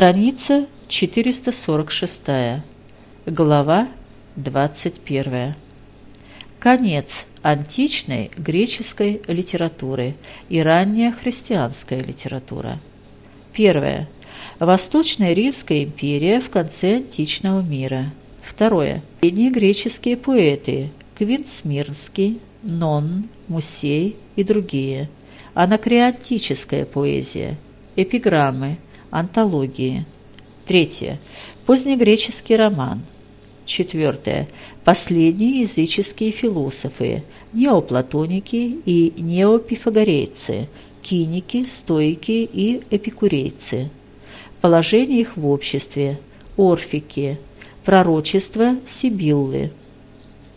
Страница 446. Глава 21. Конец античной греческой литературы и ранняя христианская литература. Первое. Восточная Римская империя в конце античного мира. Второе. Средние греческие поэты Квинт Нон, Мусей и другие. Анакреантическая поэзия. Эпиграммы. Антологии. Третье. Позднегреческий роман. Четвертое. Последние языческие философы, неоплатоники и неопифагорейцы, киники, стоики и эпикурейцы. Положение их в обществе, орфики, пророчество Сибиллы.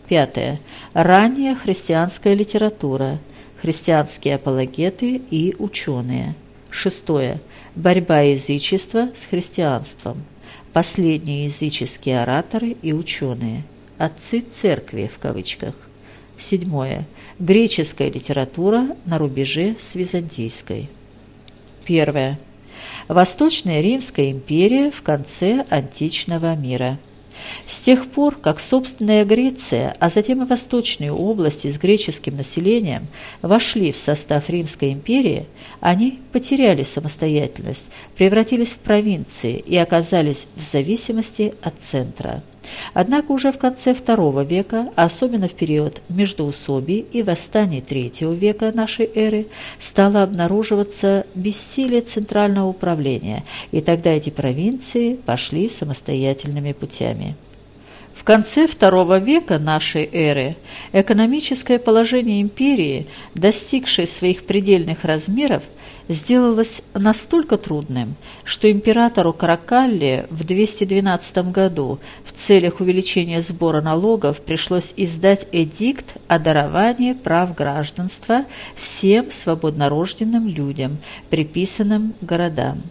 Пятое. Ранняя христианская литература, христианские апологеты и ученые. Шестое. Борьба язычества с христианством последние языческие ораторы и ученые, отцы церкви в кавычках. Седьмое. Греческая литература на рубеже с византийской. Первое. Восточная Римская империя в конце античного мира – с тех пор, как собственная Греция, а затем и восточные области с греческим населением вошли в состав Римской империи, они потеряли самостоятельность, превратились в провинции и оказались в зависимости от центра. Однако уже в конце II века, особенно в период междоусобий и восстаний III века нашей эры, стало обнаруживаться бессилие центрального управления, и тогда эти провинции пошли самостоятельными путями. В конце II века нашей эры экономическое положение империи, достигшее своих предельных размеров, сделалось настолько трудным, что императору Каракалле в 212 году в целях увеличения сбора налогов пришлось издать эдикт о даровании прав гражданства всем свободнорожденным людям, приписанным городам.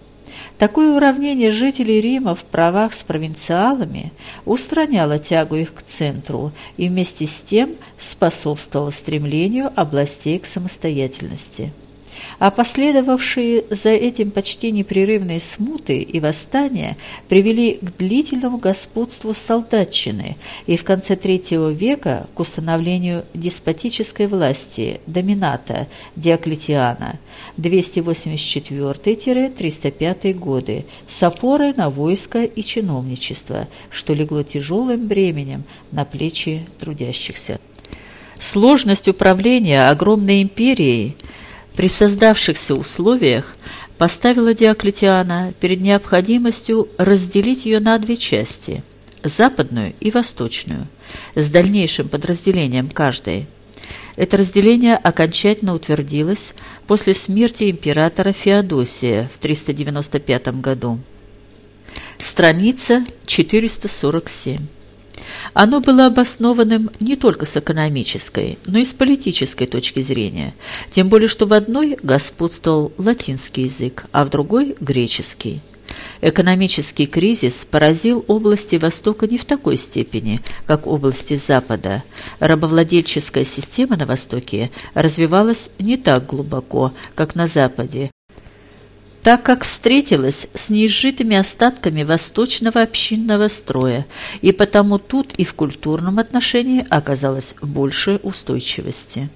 Такое уравнение жителей Рима в правах с провинциалами устраняло тягу их к центру и вместе с тем способствовало стремлению областей к самостоятельности а последовавшие за этим почти непрерывные смуты и восстания привели к длительному господству солдатчины и в конце III века к установлению деспотической власти домината Диоклетиана 284-305 годы с опорой на войско и чиновничество, что легло тяжелым бременем на плечи трудящихся. Сложность управления огромной империей – при создавшихся условиях поставила Диоклетиана перед необходимостью разделить ее на две части – западную и восточную, с дальнейшим подразделением каждой. Это разделение окончательно утвердилось после смерти императора Феодосия в 395 году. Страница 447. Оно было обоснованным не только с экономической, но и с политической точки зрения, тем более что в одной господствовал латинский язык, а в другой – греческий. Экономический кризис поразил области Востока не в такой степени, как области Запада. Рабовладельческая система на Востоке развивалась не так глубоко, как на Западе, так как встретилась с неизжитыми остатками восточного общинного строя, и потому тут и в культурном отношении оказалось больше устойчивости.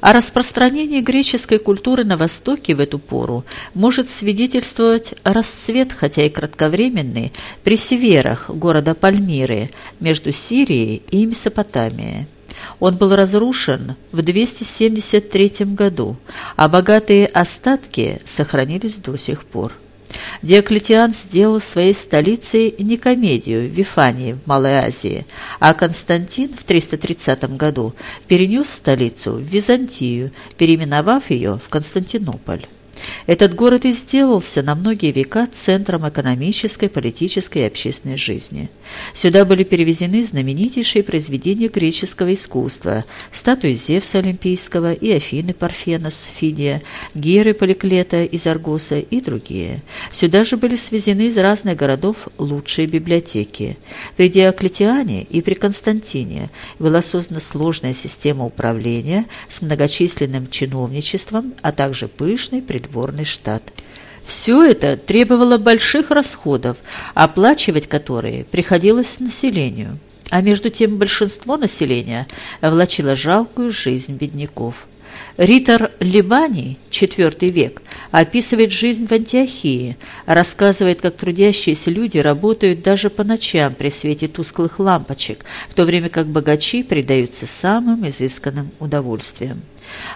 О распространении греческой культуры на Востоке в эту пору может свидетельствовать расцвет, хотя и кратковременный, при северах города Пальмиры между Сирией и Месопотамией. Он был разрушен в 273 году, а богатые остатки сохранились до сих пор. Диоклетиан сделал своей столицей не комедию в Вифании в Малой Азии, а Константин в 330 году перенес столицу в Византию, переименовав ее в Константинополь. Этот город и сделался на многие века центром экономической, политической и общественной жизни. Сюда были перевезены знаменитейшие произведения греческого искусства – статуи Зевса Олимпийского и Афины Парфенос, Фидия, Геры Поликлета из Аргоса и другие. Сюда же были свезены из разных городов лучшие библиотеки. При Диоклетиане и при Константине была создана сложная система управления с многочисленным чиновничеством, а также пышный придворный штат. Все это требовало больших расходов, оплачивать которые приходилось населению, а между тем большинство населения влачило жалкую жизнь бедняков. Ритор Ливани, IV век, описывает жизнь в Антиохии, рассказывает, как трудящиеся люди работают даже по ночам при свете тусклых лампочек, в то время как богачи предаются самым изысканным удовольствиям.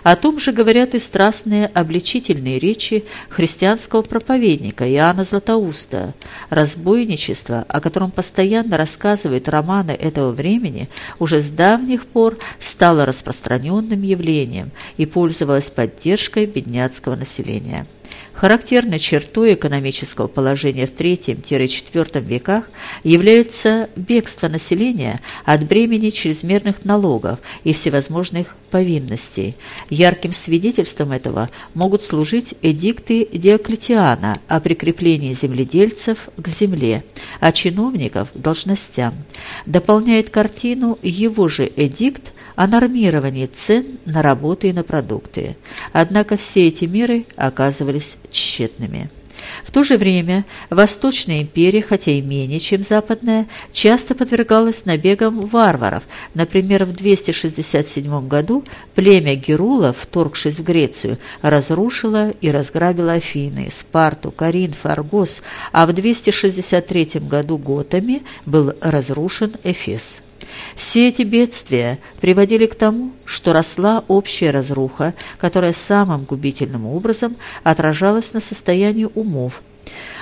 О том же говорят и страстные обличительные речи христианского проповедника Иоанна Златоуста. Разбойничество, о котором постоянно рассказывают романы этого времени, уже с давних пор стало распространенным явлением и пользовалось поддержкой бедняцкого населения. Характерной чертой экономического положения в III-IV веках является бегство населения от бремени чрезмерных налогов и всевозможных повинностей. Ярким свидетельством этого могут служить эдикты Диоклетиана о прикреплении земледельцев к земле, а чиновников должностям. Дополняет картину его же эдикт о нормировании цен на работу и на продукты. Однако все эти меры оказывались тщетными. В то же время Восточная империя, хотя и менее, чем Западная, часто подвергалась набегам варваров. Например, в 267 году племя Герулов, вторгшись в Грецию, разрушило и разграбило Афины, Спарту, Коринф, Аргос, а в 263 году готами был разрушен Эфес. Все эти бедствия приводили к тому, что росла общая разруха, которая самым губительным образом отражалась на состоянии умов,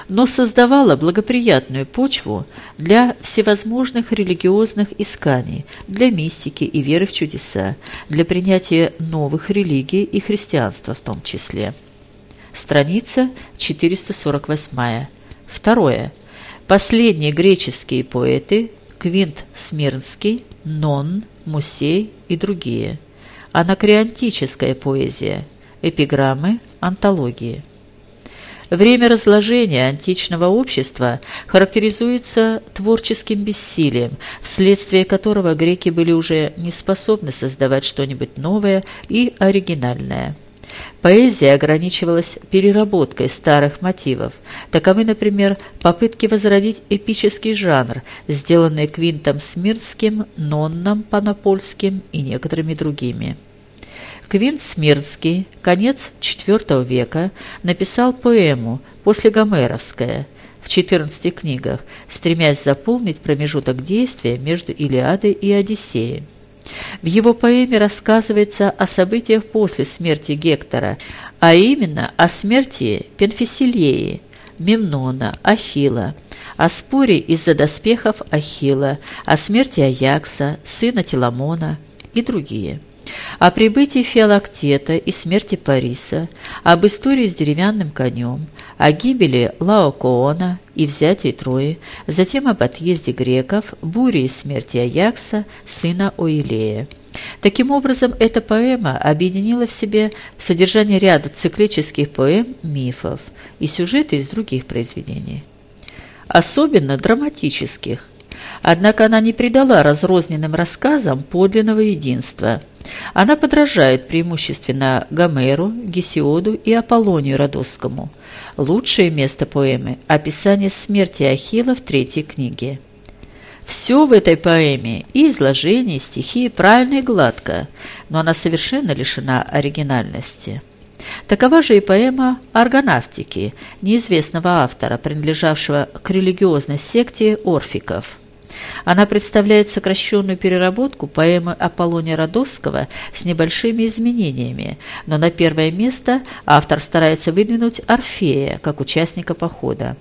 но создавала благоприятную почву для всевозможных религиозных исканий, для мистики и веры в чудеса, для принятия новых религий и христианства в том числе. Страница 448. Второе. Последние греческие поэты Квинт Смирнский, Нон, Мусей и другие. Анакреонтическая поэзия, эпиграммы, антологии. Время разложения античного общества характеризуется творческим бессилием, вследствие которого греки были уже не способны создавать что-нибудь новое и оригинальное. Поэзия ограничивалась переработкой старых мотивов. Таковы, например, попытки возродить эпический жанр, сделанные Квинтом Смирнским, Нонном Панопольским и некоторыми другими. Квинт Смирнский, конец IV века, написал поэму после Гомеровская в 14 книгах, стремясь заполнить промежуток действия между Илиадой и Одиссеей. В его поэме рассказывается о событиях после смерти Гектора, а именно о смерти Пенфисилеи, Мемнона, Ахила, о споре из-за доспехов Ахила, о смерти Аякса, сына Теламона и другие. О прибытии Феолактета и смерти Париса, об истории с деревянным конем, о гибели Лаокоона и взятии Трои, затем об отъезде греков, буре и смерти Аякса, сына Оилея. Таким образом, эта поэма объединила в себе содержание ряда циклических поэм, мифов и сюжеты из других произведений. Особенно драматических. Однако она не придала разрозненным рассказам подлинного единства – она подражает преимущественно Гомеру, Гесиоду и Аполлонию Родосскому. Лучшее место поэмы – описание смерти Ахилла в третьей книге. Все в этой поэме, и изложение, и стихи, правильно и гладко, но она совершенно лишена оригинальности. Такова же и поэма «Аргонавтики» неизвестного автора, принадлежавшего к религиозной секте орфиков – она представляет сокращенную переработку поэмы Аполлония Родосского с небольшими изменениями, но на первое место автор старается выдвинуть Орфея как участника похода.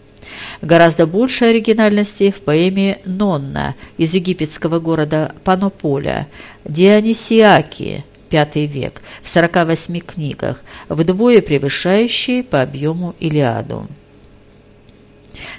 Гораздо больше оригинальности в поэме «Нонна» из египетского города Панополя, Дионисиаки, V век, в 48 книгах, вдвое превышающие по объему Илиаду.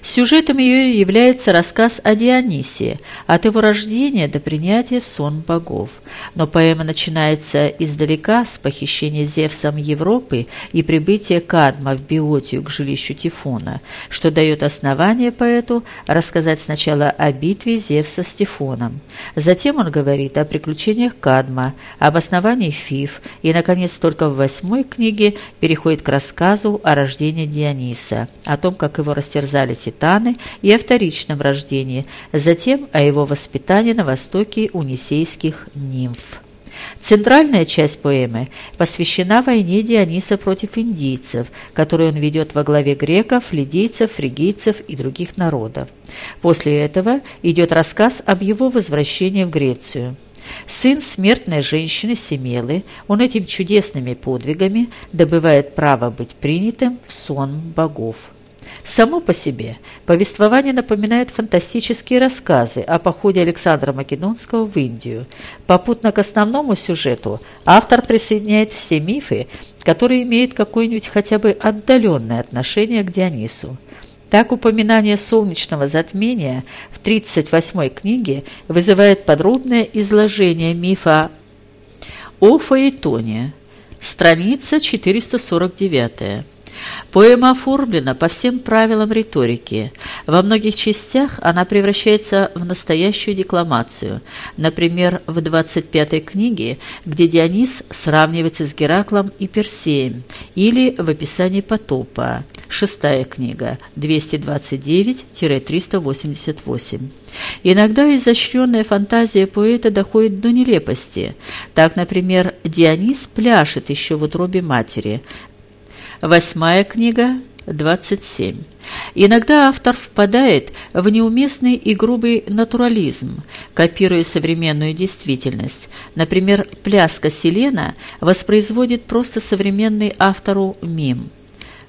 Сюжетом ее является рассказ о Дионисе, от его рождения до принятия в сон богов. Но поэма начинается издалека с похищения Зевсом Европы и прибытия Кадма в Биотию к жилищу Тифона, что дает основание поэту рассказать сначала о битве Зевса с Тифоном. Затем он говорит о приключениях Кадма, об основании Фиф и, наконец, только в восьмой книге переходит к рассказу о рождении Диониса, о том, как его растерзали Титаны и о вторичном рождении, затем о его воспитании на востоке унисейских нимф. Центральная часть поэмы посвящена войне Диониса против индийцев, которую он ведет во главе греков, лидийцев, фригийцев и других народов. После этого идет рассказ об его возвращении в Грецию. Сын смертной женщины Семелы, он этим чудесными подвигами добывает право быть принятым в сон богов. Само по себе повествование напоминает фантастические рассказы о походе Александра Македонского в Индию. Попутно к основному сюжету автор присоединяет все мифы, которые имеют какое-нибудь хотя бы отдаленное отношение к Дионису. Так упоминание солнечного затмения в 38-й книге вызывает подробное изложение мифа о Фаэтоне, страница 449. Поэма оформлена по всем правилам риторики. Во многих частях она превращается в настоящую декламацию. Например, в 25-й книге, где Дионис сравнивается с Гераклом и Персеем, или в описании потопа. Шестая книга, 229-388. Иногда изощренная фантазия поэта доходит до нелепости. Так, например, Дионис пляшет еще в утробе матери, Восьмая книга, 27. Иногда автор впадает в неуместный и грубый натурализм, копируя современную действительность. Например, пляска Селена воспроизводит просто современный автору мим.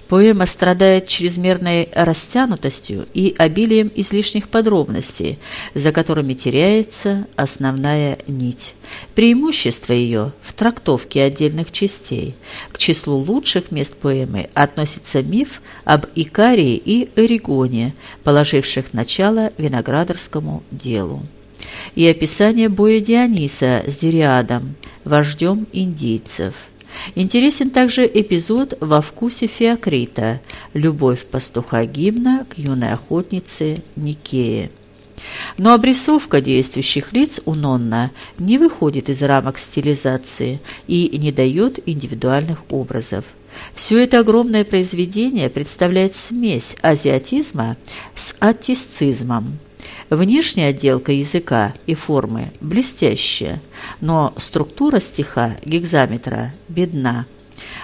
Поэма страдает чрезмерной растянутостью и обилием излишних подробностей, за которыми теряется основная нить. Преимущество ее в трактовке отдельных частей. К числу лучших мест поэмы относится миф об Икарии и Эригоне, положивших начало виноградарскому делу. И описание боя Диониса с Дириадом, вождем индийцев – Интересен также эпизод во вкусе Феокрита «Любовь пастуха гимна к юной охотнице Никее». Но обрисовка действующих лиц у Нонна не выходит из рамок стилизации и не дает индивидуальных образов. Все это огромное произведение представляет смесь азиатизма с аттисцизмом. Внешняя отделка языка и формы блестящая, но структура стиха гекзаметра бедна.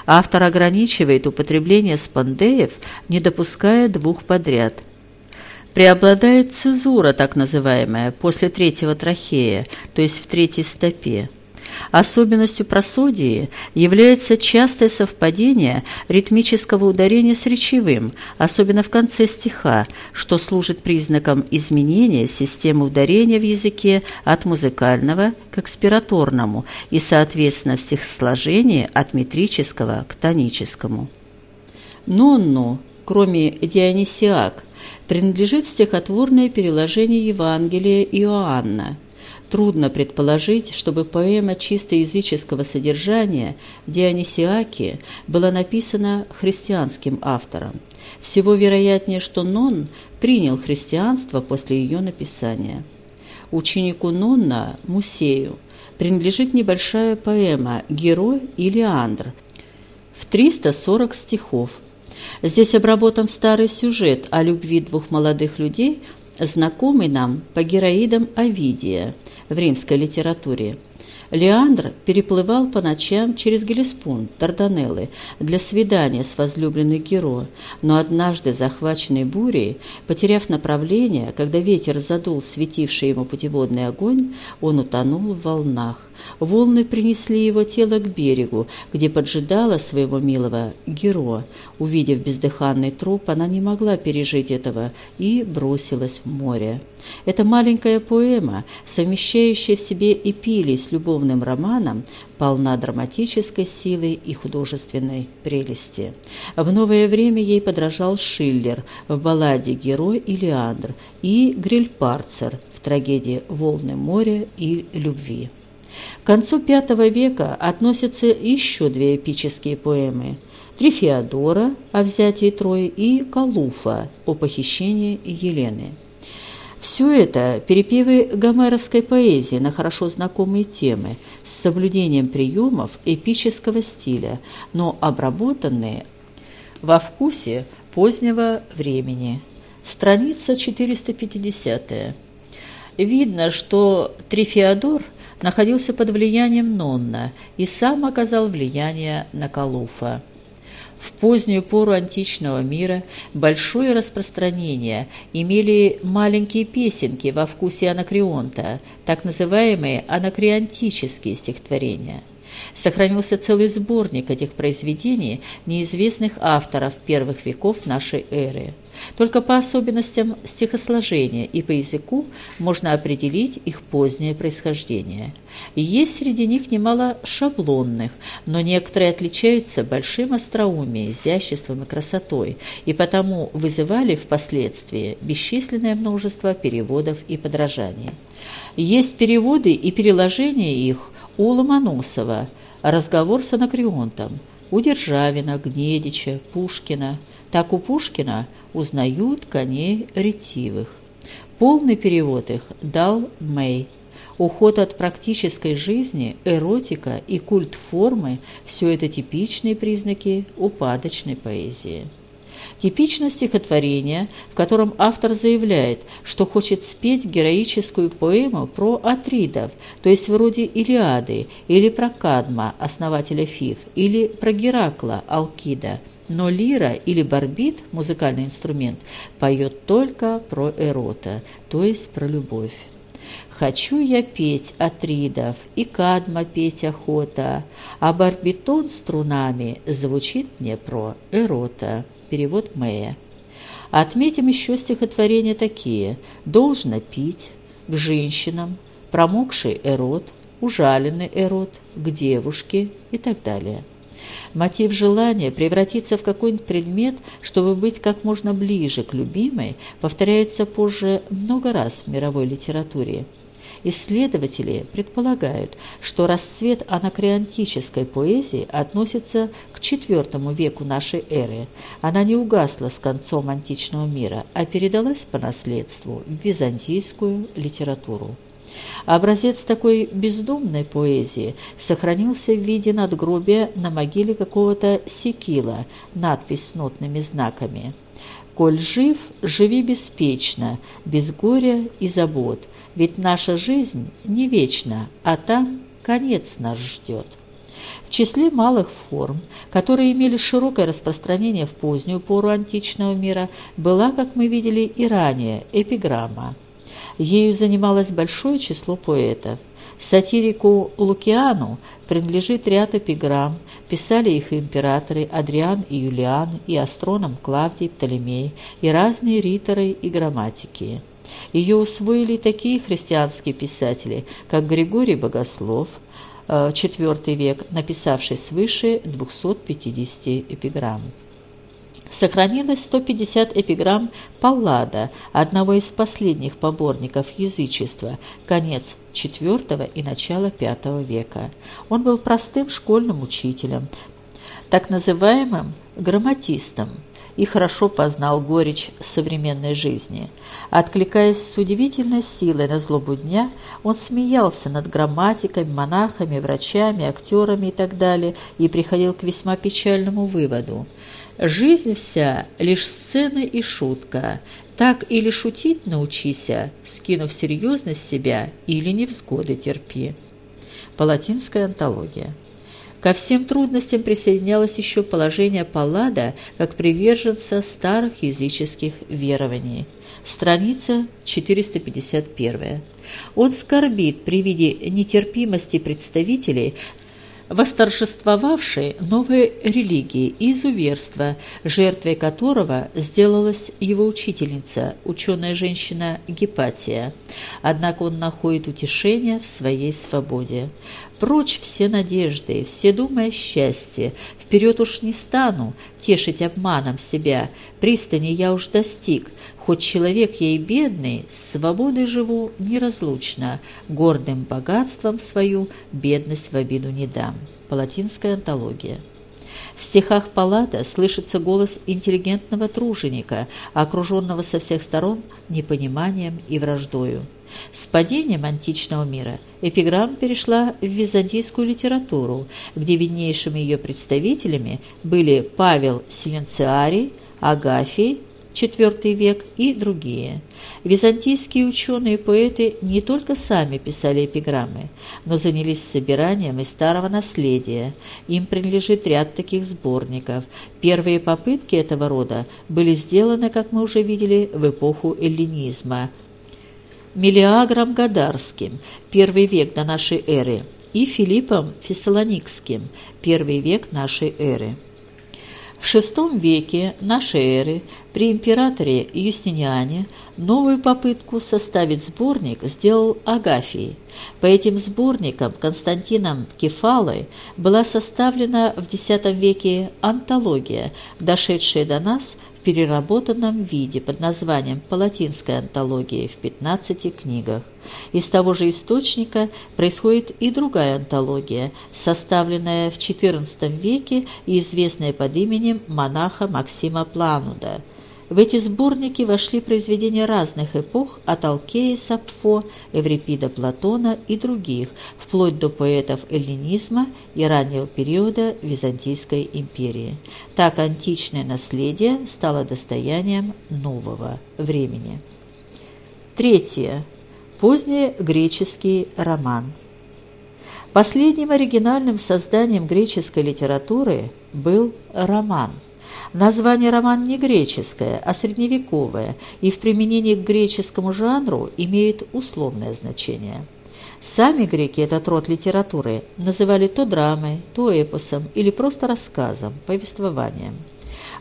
Автор ограничивает употребление спондеев, не допуская двух подряд. Преобладает цезура, так называемая, после третьего трахея, то есть в третьей стопе. Особенностью просодии является частое совпадение ритмического ударения с речевым, особенно в конце стиха, что служит признаком изменения системы ударения в языке от музыкального к экспираторному и, соответственно, стихосложения от метрического к тоническому. «Нонну», кроме «Дионисиак», принадлежит стихотворное переложение Евангелия Иоанна – Трудно предположить, чтобы поэма чисто языческого содержания Дионисиаки была написана христианским автором. Всего вероятнее, что Нон принял христианство после ее написания. Ученику Нонна, Мусею, принадлежит небольшая поэма «Герой и Леандр» в 340 стихов. Здесь обработан старый сюжет о любви двух молодых людей, знакомый нам по героидам Овидия – в римской литературе. Леандр переплывал по ночам через Гелеспунд, Дарданеллы, для свидания с возлюбленной Геро, но однажды, захваченный бурей, потеряв направление, когда ветер задул светивший ему путеводный огонь, он утонул в волнах. Волны принесли его тело к берегу, где поджидала своего милого Геро. Увидев бездыханный труп, она не могла пережить этого и бросилась в море. Эта маленькая поэма, совмещающая в себе эпилий с любовным романом, полна драматической силы и художественной прелести. В новое время ей подражал Шиллер в балладе «Герой и Леандр» и Грильпарцер в трагедии «Волны моря и любви». К концу V века относятся еще две эпические поэмы Трифеодора о взятии Трои и Калуфа о похищении Елены. Все это перепевы гомеровской поэзии на хорошо знакомые темы с соблюдением приемов эпического стиля, но обработанные во вкусе позднего времени. Страница 450. Видно, что Трифеодор находился под влиянием Нонна и сам оказал влияние на Калуфа. В позднюю пору античного мира большое распространение имели маленькие песенки во вкусе анакреонта, так называемые анакреонтические стихотворения – Сохранился целый сборник этих произведений неизвестных авторов первых веков нашей эры. Только по особенностям стихосложения и по языку можно определить их позднее происхождение. есть среди них немало шаблонных, но некоторые отличаются большим остроумием, изяществом и красотой, и потому вызывали впоследствии бесчисленное множество переводов и подражаний. Есть переводы и переложения их у Ломоносова разговор с Анакреонтом, у Державина, Гнедича, Пушкина. Так у Пушкина узнают коней ретивых. Полный перевод их дал Мэй. Уход от практической жизни, эротика и культ формы – все это типичные признаки упадочной поэзии. Типично стихотворение, в котором автор заявляет, что хочет спеть героическую поэму про Атридов, то есть вроде Илиады, или про Кадма, основателя Фиф, или про Геракла, Алкида. Но лира или барбит, музыкальный инструмент, поет только про Эрота, то есть про любовь. Хочу я петь Атридов, и Кадма петь охота, а барбитон струнами звучит мне про Эрота перевод Мэя. Отметим еще стихотворения такие «Должно пить», «К женщинам», «Промокший эрот», «Ужаленный эрот», «К девушке» и так далее. Мотив желания превратиться в какой-нибудь предмет, чтобы быть как можно ближе к любимой, повторяется позже много раз в мировой литературе. Исследователи предполагают, что расцвет анакреонтической поэзии относится к IV веку нашей эры. Она не угасла с концом античного мира, а передалась по наследству в византийскую литературу. Образец такой бездумной поэзии сохранился в виде надгробия на могиле какого-то секила, надпись с нотными знаками. «Коль жив, живи беспечно, без горя и забот, ведь наша жизнь не вечна, а там конец нас ждет. В числе малых форм, которые имели широкое распространение в позднюю пору античного мира, была, как мы видели и ранее, эпиграмма. Ею занималось большое число поэтов. Сатирику Лукиану принадлежит ряд эпиграмм, писали их императоры Адриан и Юлиан, и астроном Клавдий Птолемей, и разные риторы и грамматики. Ее усвоили такие христианские писатели, как Григорий Богослов, IV э, век, написавший свыше 250 эпиграмм. Сохранилось 150 эпиграмм Паллада, одного из последних поборников язычества, конец IV и начало V века. Он был простым школьным учителем, так называемым грамматистом, и хорошо познал горечь современной жизни. Откликаясь с удивительной силой на злобу дня, он смеялся над грамматиками, монахами, врачами, актерами и так далее, и приходил к весьма печальному выводу. «Жизнь вся — лишь сцена и шутка. Так или шутить научися, скинув серьезность себя, или невзгоды терпи». Палатинская антология. Ко всем трудностям присоединялось еще положение Паллада как приверженца старых языческих верований. Страница 451. Он скорбит при виде нетерпимости представителей восторжествовавшей новой религии и изуверства, жертвой которого сделалась его учительница, ученая женщина Гепатия. Однако он находит утешение в своей свободе. Прочь все надежды, все думы о счастье. Вперед уж не стану тешить обманом себя. Пристани я уж достиг. Хоть человек и бедный, с свободой живу неразлучно. Гордым богатством свою бедность в обиду не дам. Палатинская антология. В стихах Паллада слышится голос интеллигентного труженика, окруженного со всех сторон непониманием и враждою. С падением античного мира эпиграмма перешла в византийскую литературу, где виднейшими ее представителями были Павел Силенциарий, Агафий, IV век и другие. Византийские ученые и поэты не только сами писали эпиграммы, но занялись собиранием из старого наследия. Им принадлежит ряд таких сборников. Первые попытки этого рода были сделаны, как мы уже видели, в эпоху эллинизма. Мелиагром Гадарским, первый век до нашей эры, и Филиппом Фессалоникским, первый век нашей эры. В VI веке нашей эры при императоре Юстиниане новую попытку составить сборник сделал Агафий. По этим сборникам Константином Кефалой была составлена в X веке антология, дошедшая до нас переработанном виде под названием «Палатинская антология» в 15 книгах. Из того же источника происходит и другая антология, составленная в XIV веке и известная под именем монаха Максима Плануда – в эти сборники вошли произведения разных эпох от Алкея Сапфо, Эврипида Платона и других, вплоть до поэтов эллинизма и раннего периода Византийской империи. Так античное наследие стало достоянием нового времени. Третье. Поздний греческий роман. Последним оригинальным созданием греческой литературы был роман – Название роман не греческое, а средневековое, и в применении к греческому жанру имеет условное значение. Сами греки этот род литературы называли то драмой, то эпосом или просто рассказом, повествованием.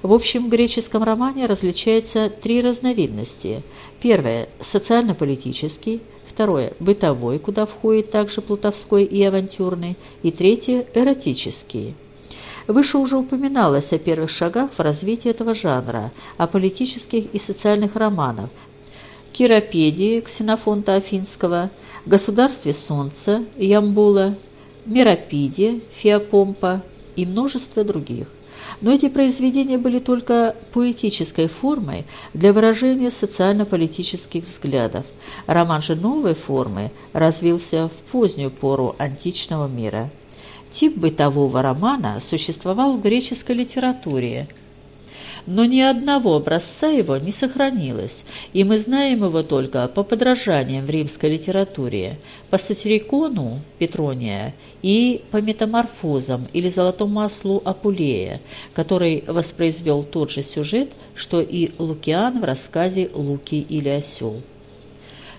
В общем, в греческом романе различаются три разновидности. Первое – социально-политический, второе – бытовой, куда входит также плутовской и авантюрный, и третье – эротический. Выше уже упоминалось о первых шагах в развитии этого жанра, о политических и социальных романах, Киропедии Ксенофонта Афинского, Государстве Солнца Ямбула, Миропиде Феопомпа и множество других. Но эти произведения были только поэтической формой для выражения социально-политических взглядов. Роман же новой формы развился в позднюю пору античного мира. Тип бытового романа существовал в греческой литературе, но ни одного образца его не сохранилось, и мы знаем его только по подражаниям в римской литературе, по сатирикону Петрония и по метаморфозам или золотому маслу Апулея, который воспроизвел тот же сюжет, что и Лукиан в рассказе «Луки или осел».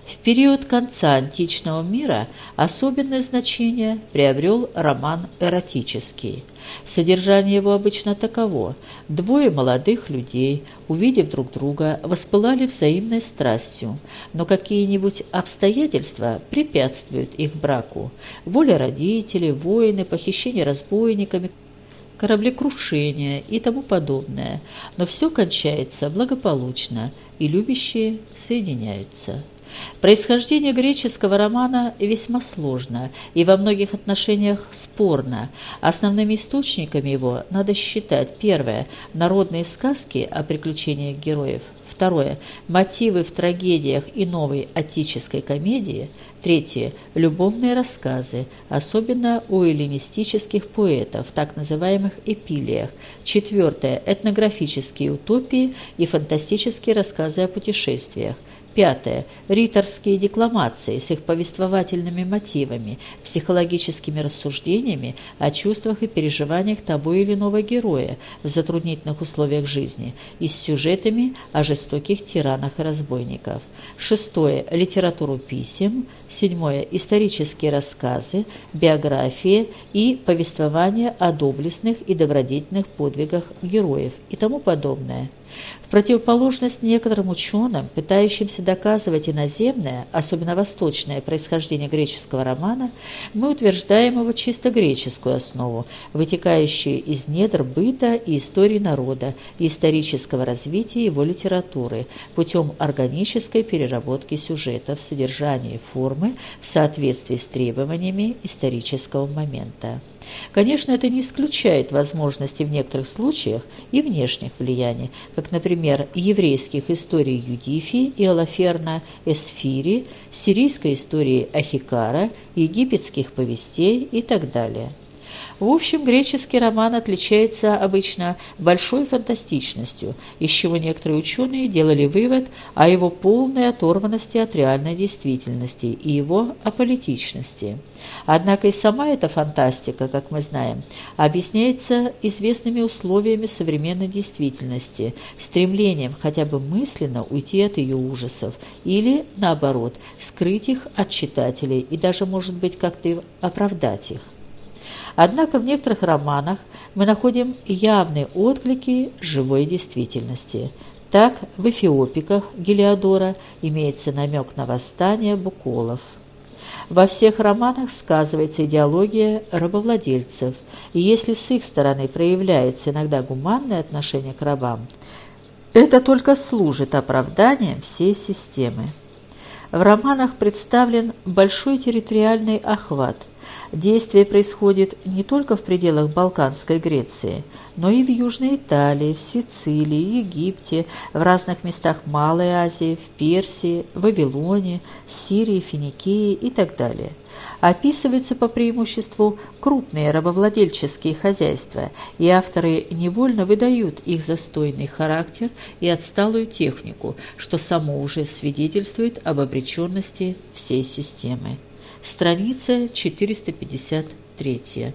В период конца античного мира особенное значение приобрел роман эротический. Содержание его обычно таково. Двое молодых людей, увидев друг друга, воспылали взаимной страстью, но какие-нибудь обстоятельства препятствуют их браку. Воля родителей, войны, похищение разбойниками, кораблекрушение и тому подобное. Но все кончается благополучно, и любящие соединяются. Происхождение греческого романа весьма сложно и во многих отношениях спорно. Основными источниками его надо считать первое – народные сказки о приключениях героев, второе – мотивы в трагедиях и новой отеческой комедии, третье – любовные рассказы, особенно у эллинистических поэтов, так называемых эпилиях, четвертое – этнографические утопии и фантастические рассказы о путешествиях, Пятое. Риторские декламации с их повествовательными мотивами, психологическими рассуждениями о чувствах и переживаниях того или иного героя в затруднительных условиях жизни и с сюжетами о жестоких тиранах и разбойников. Шестое. Литературу писем. Седьмое. Исторические рассказы, биографии и повествования о доблестных и добродетельных подвигах героев и тому подобное. В противоположность некоторым ученым, пытающимся доказывать иноземное, особенно восточное происхождение греческого романа, мы утверждаем его чисто греческую основу, вытекающую из недр быта и истории народа и исторического развития его литературы путем органической переработки сюжетов, содержания и формы в соответствии с требованиями исторического момента. Конечно, это не исключает возможности в некоторых случаях и внешних влияний, как, например, еврейских историй Юдифи и Алаферна Эсфири, сирийской истории Ахикара, египетских повестей и так далее. В общем, греческий роман отличается обычно большой фантастичностью, из чего некоторые ученые делали вывод о его полной оторванности от реальной действительности и его аполитичности. Однако и сама эта фантастика, как мы знаем, объясняется известными условиями современной действительности, стремлением хотя бы мысленно уйти от ее ужасов или, наоборот, скрыть их от читателей и даже, может быть, как-то оправдать их. Однако в некоторых романах мы находим явные отклики живой действительности. Так, в «Эфиопиках» Гелиодора имеется намек на восстание буколов. Во всех романах сказывается идеология рабовладельцев, и если с их стороны проявляется иногда гуманное отношение к рабам, это только служит оправданием всей системы. В романах представлен большой территориальный охват – Действие происходит не только в пределах Балканской Греции, но и в Южной Италии, в Сицилии, Египте, в разных местах Малой Азии, в Персии, Вавилоне, Сирии, Финикии и так далее. Описываются по преимуществу крупные рабовладельческие хозяйства, и авторы невольно выдают их застойный характер и отсталую технику, что само уже свидетельствует об обреченности всей системы страница 453.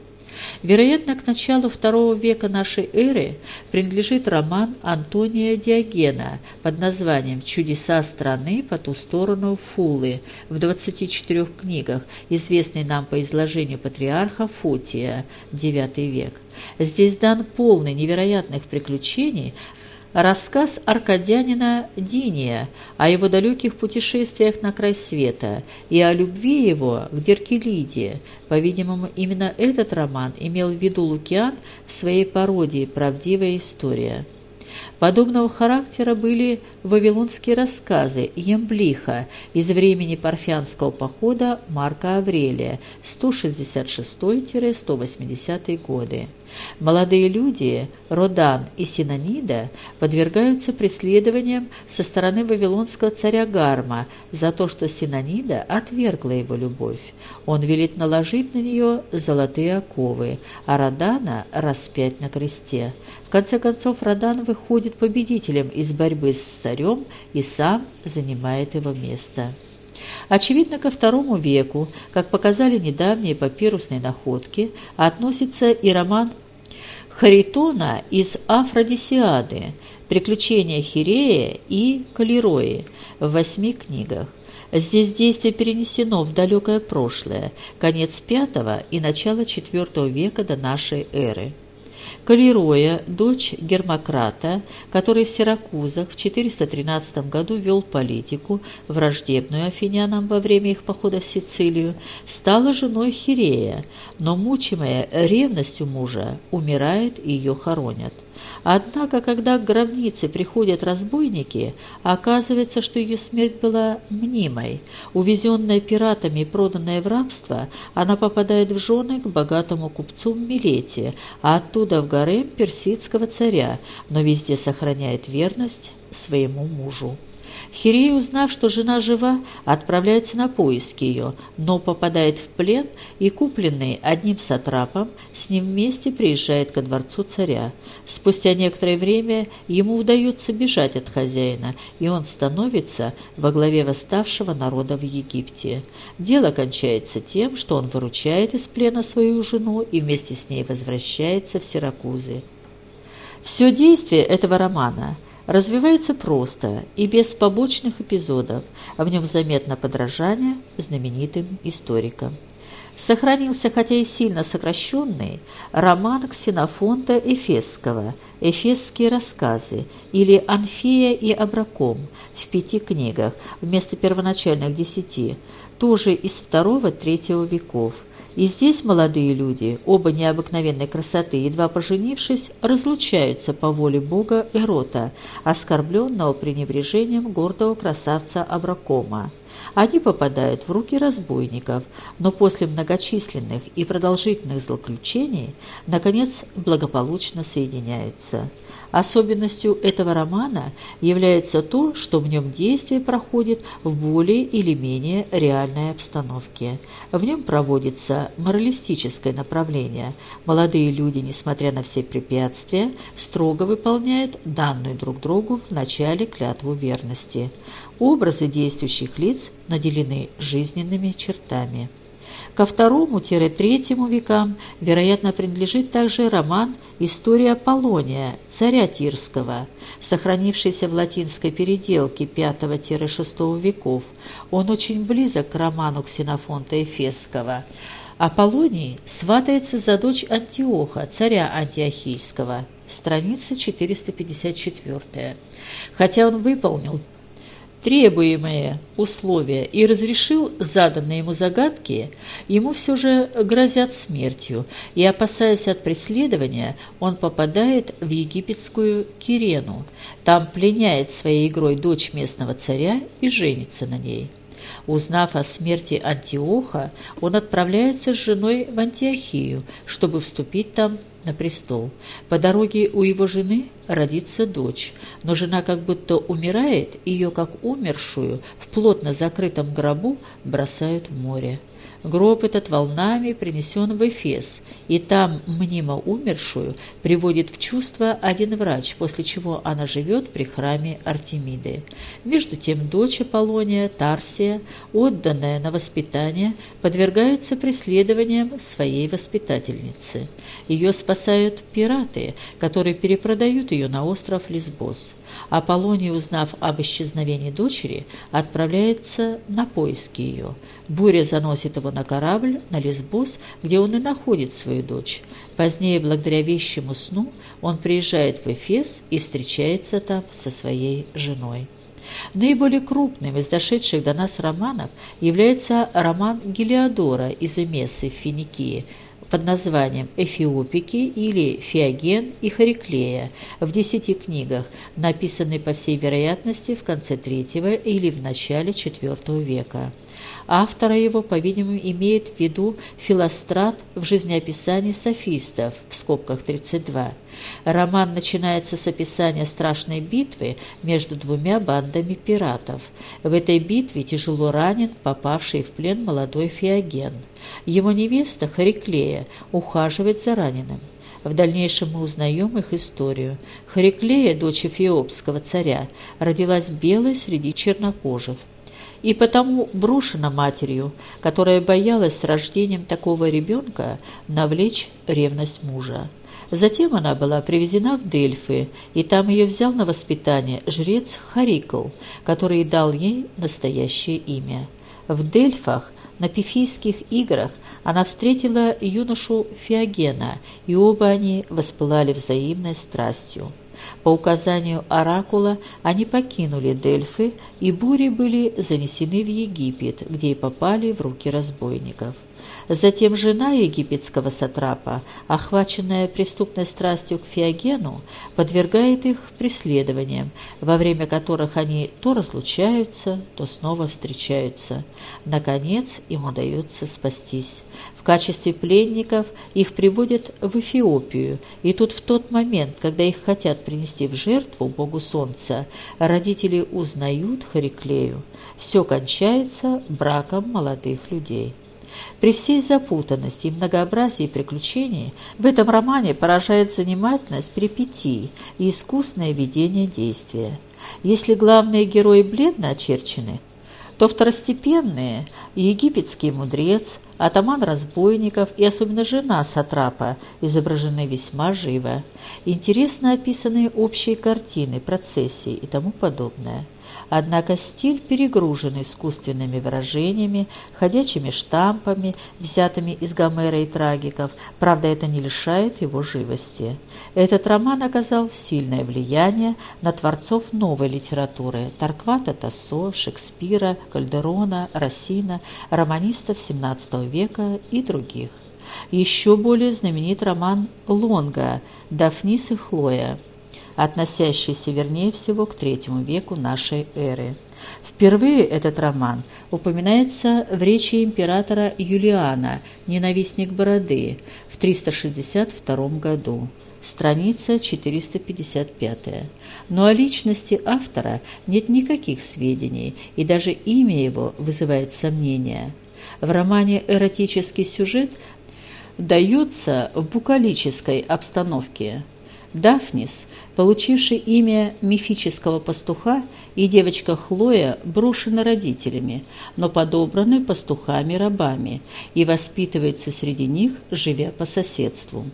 Вероятно, к началу II века нашей эры принадлежит роман Антония Диогена под названием «Чудеса страны по ту сторону Фулы» в 24 книгах, известный нам по изложению патриарха Фотия, IX век. Здесь дан полный невероятных приключений Рассказ аркадянина Диния о его далеких путешествиях на край света и о любви его к Деркелиде. По-видимому, именно этот роман имел в виду Лукиан в своей пародии «Правдивая история». Подобного характера были вавилонские рассказы Емблиха из времени парфянского похода Марка Аврелия 166-180 годы. Молодые люди, Родан и Синанида, подвергаются преследованиям со стороны вавилонского царя Гарма за то, что Синанида отвергла его любовь. Он велит наложить на нее золотые оковы, а Родана распять на кресте. В конце концов, Родан выходит победителем из борьбы с царем и сам занимает его место. Очевидно, ко второму веку, как показали недавние папирусные находки, относится и роман Харитона из «Афродисиады», «Приключения Хирея» и «Калерои» в восьми книгах. Здесь действие перенесено в далекое прошлое, конец V и начало IV века до нашей эры. Калероя, дочь Гермократа, который в Сиракузах в 413 году вел политику, враждебную афинянам во время их похода в Сицилию, стала женой Хирея, но, мучимая ревностью мужа, умирает и ее хоронят. Однако, когда к гробнице приходят разбойники, оказывается, что ее смерть была мнимой. Увезенная пиратами и проданная в рабство, она попадает в жены к богатому купцу Милете, а оттуда в гарем персидского царя, но везде сохраняет верность своему мужу. Хирей, узнав, что жена жива, отправляется на поиски ее, но попадает в плен и, купленный одним сатрапом, с ним вместе приезжает ко дворцу царя. Спустя некоторое время ему удается бежать от хозяина, и он становится во главе восставшего народа в Египте. Дело кончается тем, что он выручает из плена свою жену и вместе с ней возвращается в Сиракузы. Все действие этого романа – развивается просто и без побочных эпизодов, а в нем заметно подражание знаменитым историкам. Сохранился, хотя и сильно сокращенный, роман Ксенофонта Эфесского «Эфесские рассказы» или «Анфея и Абраком» в пяти книгах вместо первоначальных десяти, тоже из второго-третьего веков – и здесь молодые люди, оба необыкновенной красоты, едва поженившись, разлучаются по воле бога Эрота, оскорбленного пренебрежением гордого красавца Абракома. Они попадают в руки разбойников, но после многочисленных и продолжительных злоключений, наконец, благополучно соединяются. Особенностью этого романа является то, что в нем действие проходит в более или менее реальной обстановке. В нем проводится моралистическое направление. Молодые люди, несмотря на все препятствия, строго выполняют данную друг другу в начале клятву верности. Образы действующих лиц наделены жизненными чертами. Ко второму-третьему векам, вероятно, принадлежит также роман «История Аполлония» царя Тирского, сохранившийся в латинской переделке V-VI веков. Он очень близок к роману Ксенофонта Эфесского. Аполлоний сватается за дочь Антиоха, царя Антиохийского, страница 454. Хотя он выполнил требуемые условия и разрешил заданные ему загадки, ему все же грозят смертью, и, опасаясь от преследования, он попадает в египетскую Кирену. Там пленяет своей игрой дочь местного царя и женится на ней. Узнав о смерти Антиоха, он отправляется с женой в Антиохию, чтобы вступить там на престол. По дороге у его жены родится дочь, но жена как будто умирает, ее как умершую в плотно закрытом гробу бросают в море. Гроб этот волнами принесен в Эфес, и там мнимо умершую приводит в чувство один врач, после чего она живет при храме Артемиды. Между тем дочь Аполлония, Тарсия, отданная на воспитание, подвергается преследованиям своей воспитательницы. Ее спасают пираты, которые перепродают ее на остров Лесбос. Аполлоний, узнав об исчезновении дочери, отправляется на поиски ее. Буря заносит его на корабль, на Лесбос, где он и находит свою дочь. Позднее, благодаря вещему сну, он приезжает в Эфес и встречается там со своей женой. Наиболее крупным из дошедших до нас романов является роман Гелиодора из Эмесы в Финикии – под названием «Эфиопики» или «Феоген» и «Хариклея» в десяти книгах, написанные, по всей вероятности, в конце третьего или в начале IV века. Автора его, по-видимому, имеет в виду Филострат в жизнеописании софистов, в скобках 32. Роман начинается с описания страшной битвы между двумя бандами пиратов. В этой битве тяжело ранен попавший в плен молодой Феоген. Его невеста Хариклея ухаживает за раненым. В дальнейшем мы узнаем их историю. Хариклея, дочь эфиопского царя, родилась белой среди чернокожих и потому брошена матерью, которая боялась с рождением такого ребенка навлечь ревность мужа. Затем она была привезена в Дельфы, и там ее взял на воспитание жрец Харикл, который дал ей настоящее имя. В Дельфах на Пифийских играх она встретила юношу Феогена, и оба они воспылали взаимной страстью. По указанию Оракула они покинули Дельфы, и бури были занесены в Египет, где и попали в руки разбойников. Затем жена египетского сатрапа, охваченная преступной страстью к Феогену, подвергает их преследованиям, во время которых они то разлучаются, то снова встречаются. Наконец им удается спастись. В качестве пленников их приводят в Эфиопию, и тут в тот момент, когда их хотят принести в жертву Богу Солнца, родители узнают Хариклею. Все кончается браком молодых людей. При всей запутанности и многообразии приключений в этом романе поражает занимательность перипетий и искусное ведение действия. Если главные герои бледно очерчены, то второстепенные – египетский мудрец, атаман разбойников и особенно жена Сатрапа изображены весьма живо. Интересно описаны общие картины, процессии и тому подобное. Однако стиль перегружен искусственными выражениями, ходячими штампами, взятыми из Гомера и трагиков, правда, это не лишает его живости. Этот роман оказал сильное влияние на творцов новой литературы – Тарквата Тассо, Шекспира, Кальдерона, Рассина, романистов XVII века и других. Еще более знаменит роман Лонга «Дафнис и Хлоя», относящийся вернее всего к третьему веку нашей эры. Впервые этот роман упоминается в речи императора Юлиана «Ненавистник бороды» в 362 году, страница 455. Но о личности автора нет никаких сведений, и даже имя его вызывает сомнения. В романе эротический сюжет дается в букалической обстановке. Дафнис, получивший имя мифического пастуха, и девочка Хлоя брошены родителями, но подобраны пастухами-рабами и воспитываются среди них, живя по соседству.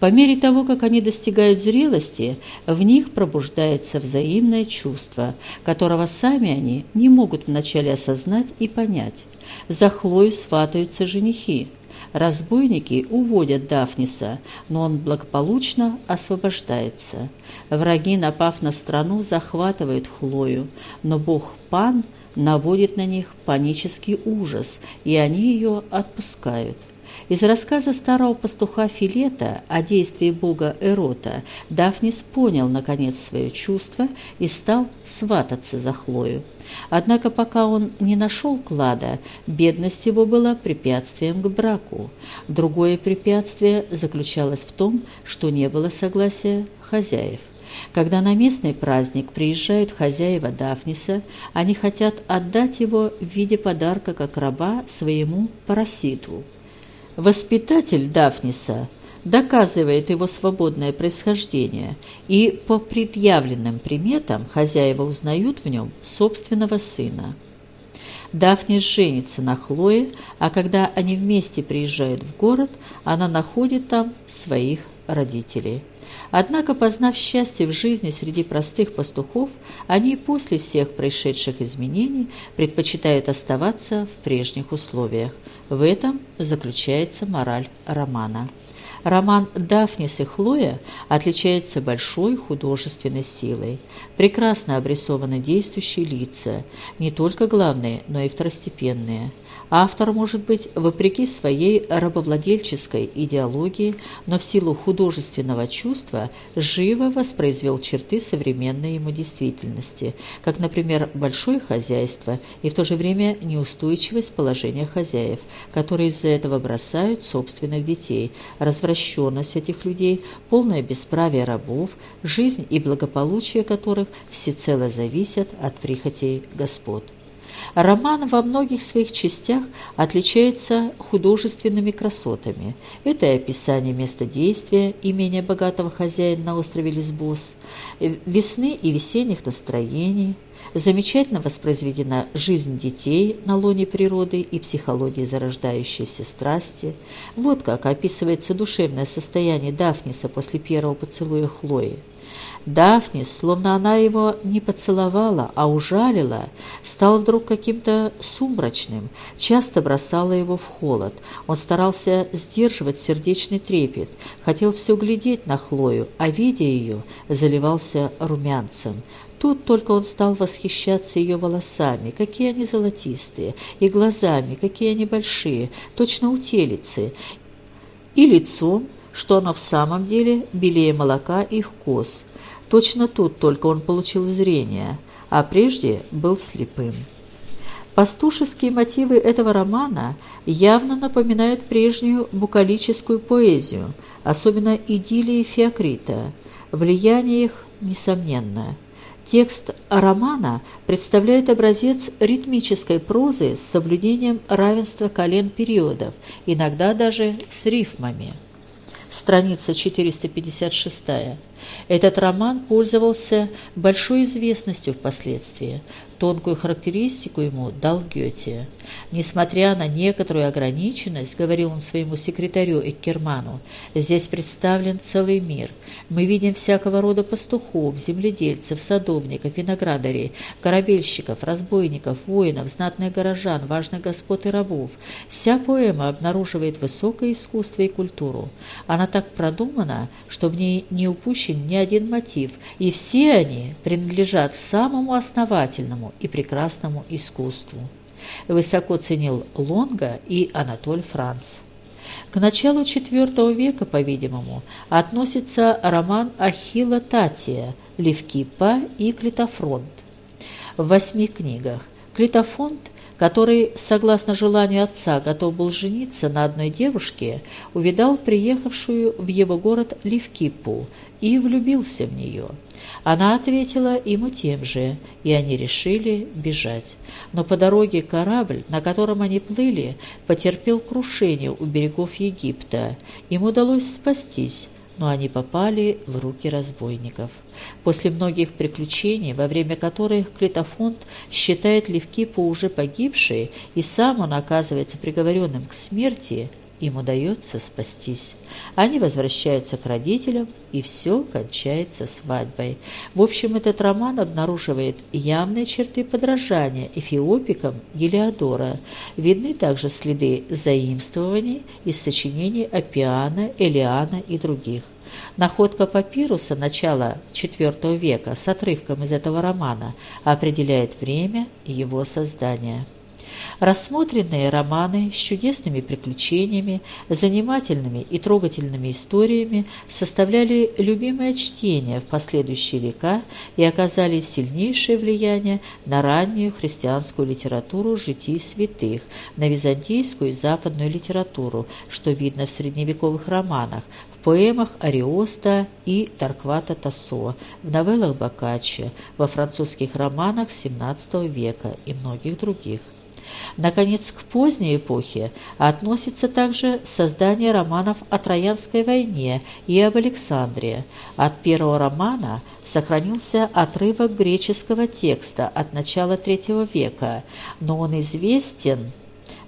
По мере того, как они достигают зрелости, в них пробуждается взаимное чувство, которого сами они не могут вначале осознать и понять. За Хлою сватаются женихи – Разбойники уводят Дафниса, но он благополучно освобождается. Враги, напав на страну, захватывают Хлою, но бог Пан наводит на них панический ужас, и они ее отпускают. Из рассказа старого пастуха Филета о действии бога Эрота Дафнис понял, наконец, свое чувство и стал свататься за Хлою. Однако пока он не нашел клада, бедность его была препятствием к браку. Другое препятствие заключалось в том, что не было согласия хозяев. Когда на местный праздник приезжают хозяева Дафниса, они хотят отдать его в виде подарка как раба своему параситу. Воспитатель Дафниса доказывает его свободное происхождение, и по предъявленным приметам хозяева узнают в нем собственного сына. Дафнис женится на Хлое, а когда они вместе приезжают в город, она находит там своих родителей. Однако, познав счастье в жизни среди простых пастухов, они после всех происшедших изменений предпочитают оставаться в прежних условиях. В этом заключается мораль романа. Роман «Дафнис и Хлоя» отличается большой художественной силой. Прекрасно обрисованы действующие лица, не только главные, но и второстепенные – Автор, может быть, вопреки своей рабовладельческой идеологии, но в силу художественного чувства живо воспроизвел черты современной ему действительности, как, например, большое хозяйство и в то же время неустойчивость положения хозяев, которые из-за этого бросают собственных детей, развращенность этих людей, полное бесправие рабов, жизнь и благополучие которых всецело зависят от прихотей господ. Роман во многих своих частях отличается художественными красотами. Это и описание места действия, имения богатого хозяина на острове Лесбос, э, весны и весенних настроений, Замечательно воспроизведена жизнь детей на лоне природы и психология зарождающейся страсти. Вот как описывается душевное состояние Дафниса после первого поцелуя Хлои. Дафнис, словно она его не поцеловала, а ужалила, стал вдруг каким-то сумрачным, часто бросала его в холод. Он старался сдерживать сердечный трепет, хотел все глядеть на Хлою, а, видя ее, заливался румянцем. тут только он стал восхищаться ее волосами, какие они золотистые, и глазами, какие они большие, точно утелицы, и лицом, что оно в самом деле белее молока их коз. Точно тут только он получил зрение, а прежде был слепым. Пастушеские мотивы этого романа явно напоминают прежнюю букалическую поэзию, особенно идиллии Феокрита. Влияние их несомненно. Текст романа представляет образец ритмической прозы с соблюдением равенства колен периодов, иногда даже с рифмами. Страница 456. Этот роман пользовался большой известностью впоследствии. Тонкую характеристику ему дал Гёте. Несмотря на некоторую ограниченность, говорил он своему секретарю Эккерману, здесь представлен целый мир. Мы видим всякого рода пастухов, земледельцев, садовников, виноградарей, корабельщиков, разбойников, воинов, знатных горожан, важных господ и рабов. Вся поэма обнаруживает высокое искусство и культуру. Она так продумана, что в ней не упущен ни один мотив, и все они принадлежат самому основательному и прекрасному искусству. Высоко ценил Лонга и Анатоль Франц. К началу IV века, по-видимому, относится роман Ахилла Татия «Левкипа» и «Клитофронт». В восьми книгах Клитофонт который, согласно желанию отца, готов был жениться на одной девушке, увидал приехавшую в его город Ливкипу и влюбился в нее. Она ответила ему тем же, и они решили бежать. Но по дороге корабль, на котором они плыли, потерпел крушение у берегов Египта. Им удалось спастись, но они попали в руки разбойников. После многих приключений, во время которых Клитофонт считает Левкипу уже погибшей, и сам он оказывается приговоренным к смерти, им удается спастись. Они возвращаются к родителям, и все кончается свадьбой. В общем, этот роман обнаруживает явные черты подражания эфиопикам Гелиодора. Видны также следы заимствований из сочинений Апиана, Элиана и других. Находка папируса начала IV века с отрывком из этого романа определяет время его создания. Рассмотренные романы с чудесными приключениями, занимательными и трогательными историями составляли любимое чтение в последующие века и оказали сильнейшее влияние на раннюю христианскую литературу житий святых, на византийскую и западную литературу, что видно в средневековых романах, в поэмах Ариоста и Тарквата Тассо, в новеллах Боккаччо, во французских романах XVII века и многих других. Наконец, к поздней эпохе относится также создание романов о Троянской войне и об Александре. От первого романа сохранился отрывок греческого текста от начала III века, но он известен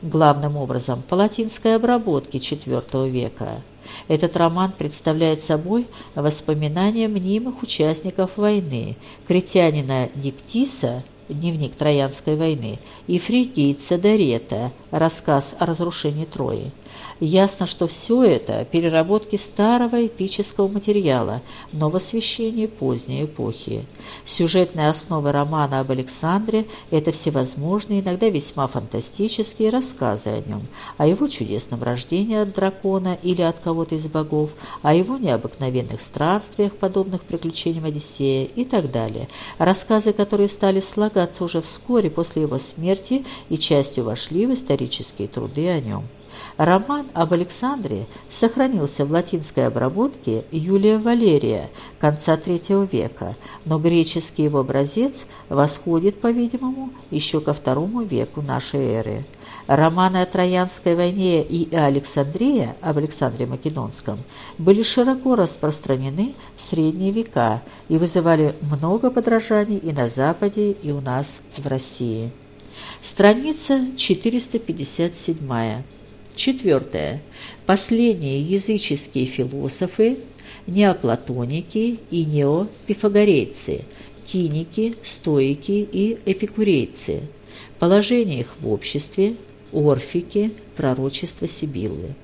главным образом по латинской обработке IV века. Этот роман представляет собой воспоминания мнимых участников войны, критянина Диктиса – Дневник Троянской войны, и фригийца Дарета, рассказ о разрушении Трои. Ясно, что все это – переработки старого эпического материала, но в освещении поздней эпохи. Сюжетная основа романа об Александре – это всевозможные, иногда весьма фантастические рассказы о нем, о его чудесном рождении от дракона или от кого-то из богов, о его необыкновенных странствиях, подобных приключениям Одиссея и так далее. Рассказы, которые стали слагаться уже вскоре после его смерти и частью вошли в исторические труды о нем. Роман об Александре сохранился в латинской обработке Юлия Валерия конца III века, но греческий его образец восходит, по-видимому, еще ко II веку нашей эры. Романы о Троянской войне и о об Александре Македонском, были широко распространены в средние века и вызывали много подражаний и на Западе, и у нас в России. Страница 457. Четвертое. Последние языческие философы, неоплатоники и неопифагорейцы, киники, стоики и эпикурейцы. Положение их в обществе, орфики, пророчество Сибиллы.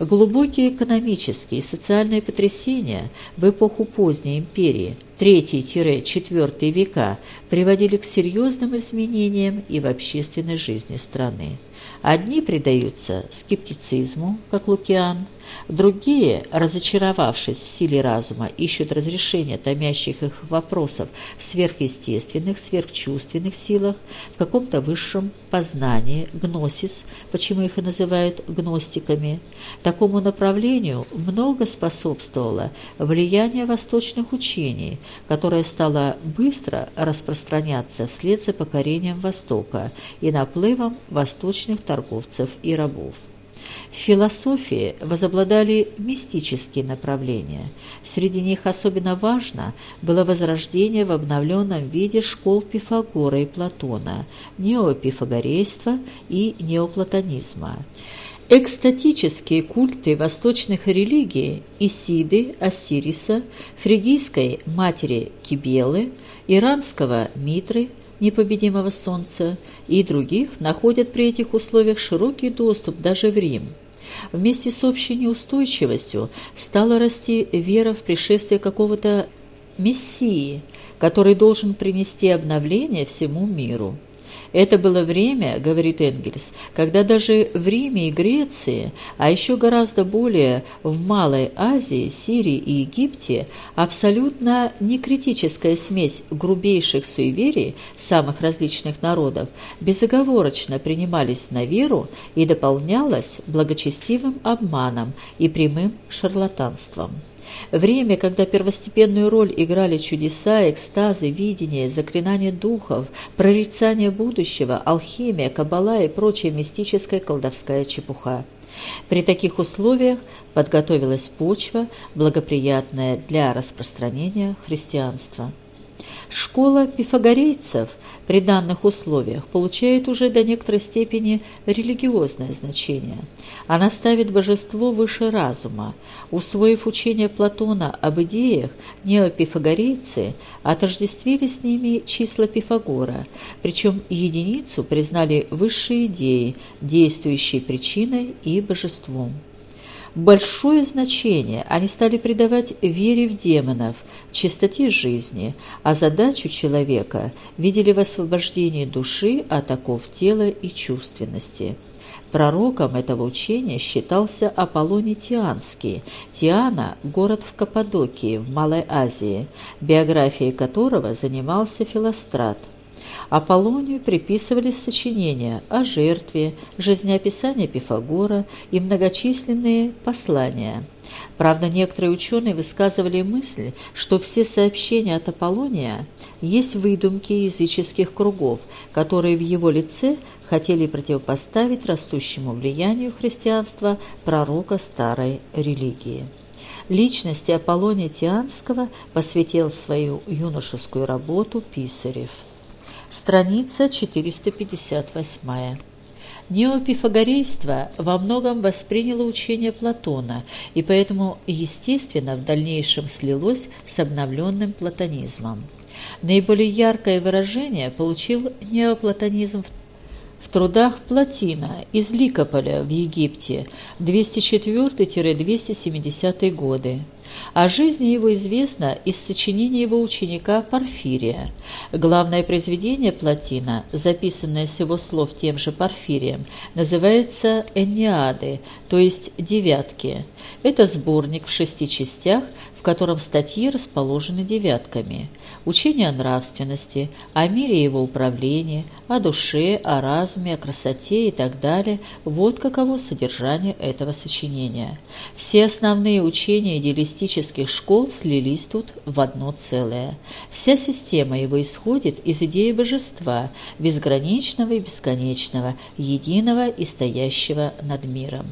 Глубокие экономические и социальные потрясения в эпоху поздней империи III-IV века приводили к серьезным изменениям и в общественной жизни страны. Одни предаются скептицизму, как Лукиан, Другие, разочаровавшись в силе разума, ищут разрешения томящих их вопросов в сверхъестественных, сверхчувственных силах, в каком-то высшем познании, гносис, почему их и называют гностиками. Такому направлению много способствовало влияние восточных учений, которое стало быстро распространяться вслед за покорением Востока и наплывом восточных торговцев и рабов. В философии возобладали мистические направления. Среди них особенно важно было возрождение в обновленном виде школ Пифагора и Платона, неопифагорейства и неоплатонизма. Экстатические культы восточных религий Исиды, Осириса, фригийской матери Кибелы, иранского Митры – непобедимого солнца, и других находят при этих условиях широкий доступ даже в Рим. Вместе с общей неустойчивостью стала расти вера в пришествие какого-то Мессии, который должен принести обновление всему миру. Это было время, говорит Энгельс, когда даже в Риме и Греции, а еще гораздо более в Малой Азии, Сирии и Египте, абсолютно некритическая смесь грубейших суеверий самых различных народов безоговорочно принимались на веру и дополнялась благочестивым обманом и прямым шарлатанством. Время, когда первостепенную роль играли чудеса, экстазы, видение, заклинание духов, прорицание будущего, алхимия, каббала и прочая мистическая колдовская чепуха. При таких условиях подготовилась почва, благоприятная для распространения христианства. Школа пифагорейцев при данных условиях получает уже до некоторой степени религиозное значение. Она ставит божество выше разума. Усвоив учение Платона об идеях, неопифагорейцы отождествили с ними числа Пифагора, причем единицу признали высшей идеей, действующей причиной и божеством. Большое значение они стали придавать вере в демонов, чистоте жизни, а задачу человека видели в освобождении души от оков тела и чувственности. Пророком этого учения считался Аполлоний Тианский. Тиана – город в Каппадокии, в Малой Азии, биографией которого занимался Филострат – Аполлонию приписывались сочинения о жертве, жизнеописание Пифагора и многочисленные послания. Правда, некоторые ученые высказывали мысль, что все сообщения от Аполлония есть выдумки языческих кругов, которые в его лице хотели противопоставить растущему влиянию христианства пророка старой религии. Личности Аполлония Тианского посвятил свою юношескую работу Писарев. Страница 458. Неопифагорейство во многом восприняло учение Платона и поэтому, естественно, в дальнейшем слилось с обновленным платонизмом. Наиболее яркое выражение получил неоплатонизм в трудах Платина из Ликополя в Египте 204-270 годы. О жизни его известно из сочинения его ученика Порфирия. Главное произведение Платина, записанное с его слов тем же Порфирием, называется «Энниады», то есть «девятки». Это сборник в шести частях, котором статьи расположены девятками. Учение о нравственности, о мире его управления, о душе, о разуме, о красоте и так далее – вот каково содержание этого сочинения. Все основные учения идеалистических школ слились тут в одно целое. Вся система его исходит из идеи божества, безграничного и бесконечного, единого и стоящего над миром.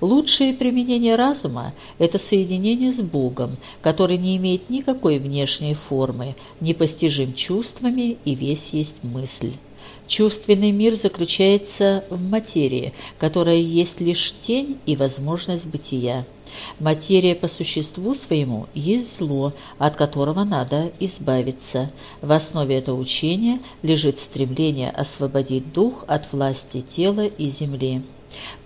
Лучшее применение разума – это соединение с Богом, который не имеет никакой внешней формы, непостижим чувствами и весь есть мысль. Чувственный мир заключается в материи, которая есть лишь тень и возможность бытия. Материя по существу своему есть зло, от которого надо избавиться. В основе этого учения лежит стремление освободить дух от власти тела и земли.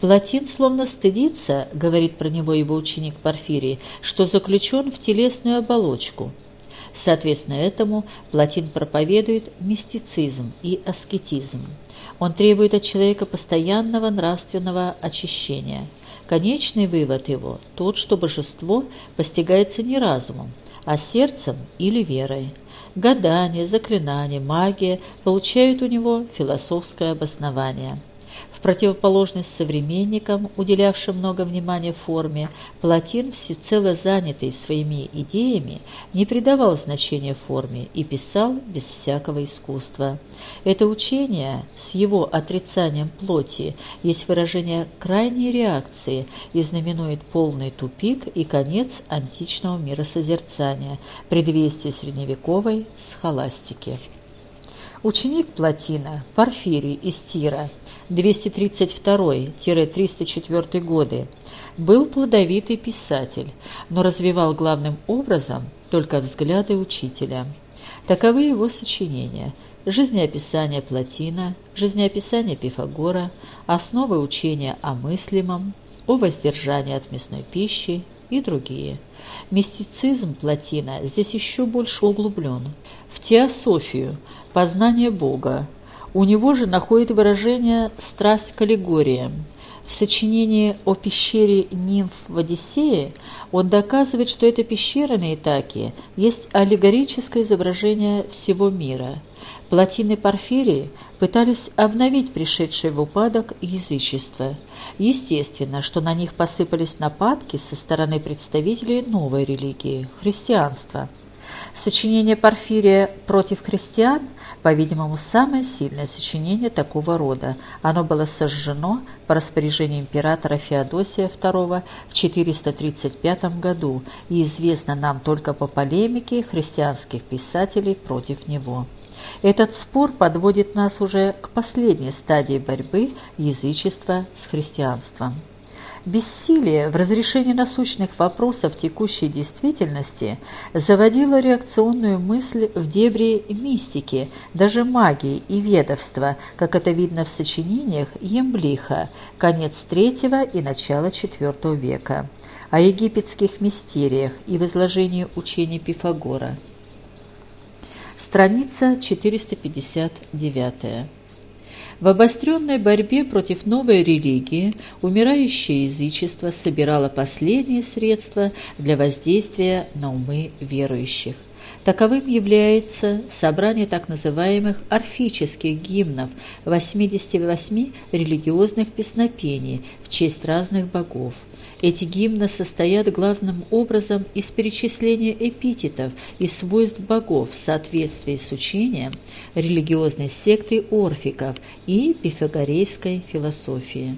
Платин словно стыдится, говорит про него его ученик Порфирий, что заключен в телесную оболочку. Соответственно этому Платин проповедует мистицизм и аскетизм. Он требует от человека постоянного нравственного очищения. Конечный вывод его – тот, что божество постигается не разумом, а сердцем или верой. Гадание, заклинание, магия получают у него философское обоснование – в противоположность современникам, уделявшим много внимания форме, Платин, всецело занятый своими идеями, не придавал значения форме и писал без всякого искусства. Это учение с его отрицанием плоти есть выражение крайней реакции и знаменует полный тупик и конец античного миросозерцания, предвестие средневековой схоластики. Ученик Платина, Порфирий из Тира, 232-304 годы, был плодовитый писатель, но развивал главным образом только взгляды учителя. Таковы его сочинения «Жизнеописание Платина», «Жизнеописание Пифагора», «Основы учения о мыслимом», «О воздержании от мясной пищи» и другие. Мистицизм Платина здесь еще больше углублен. В теософию, познание Бога. У него же находит выражение «страсть к аллегориям». В сочинении о пещере нимф в Одиссее он доказывает, что эта пещера на Итаке есть аллегорическое изображение всего мира. Плотины Порфирии пытались обновить пришедшее в упадок язычество. Естественно, что на них посыпались нападки со стороны представителей новой религии – христианства. Сочинение Порфирия против христиан, по-видимому, самое сильное сочинение такого рода. Оно было сожжено по распоряжению императора Феодосия II в 435 году и известно нам только по полемике христианских писателей против него. Этот спор подводит нас уже к последней стадии борьбы язычества с христианством. Бессилие в разрешении насущных вопросов текущей действительности заводило реакционную мысль в дебри мистики, даже магии и ведовства, как это видно в сочинениях Емблиха, конец III и начало IV века, о египетских мистериях и в изложении учения Пифагора. Страница 459. В обостренной борьбе против новой религии умирающее язычество собирало последние средства для воздействия на умы верующих. Таковым является собрание так называемых орфических гимнов, 88 религиозных песнопений в честь разных богов. Эти гимны состоят главным образом из перечисления эпитетов и свойств богов в соответствии с учением религиозной секты орфиков и пифагорейской философии.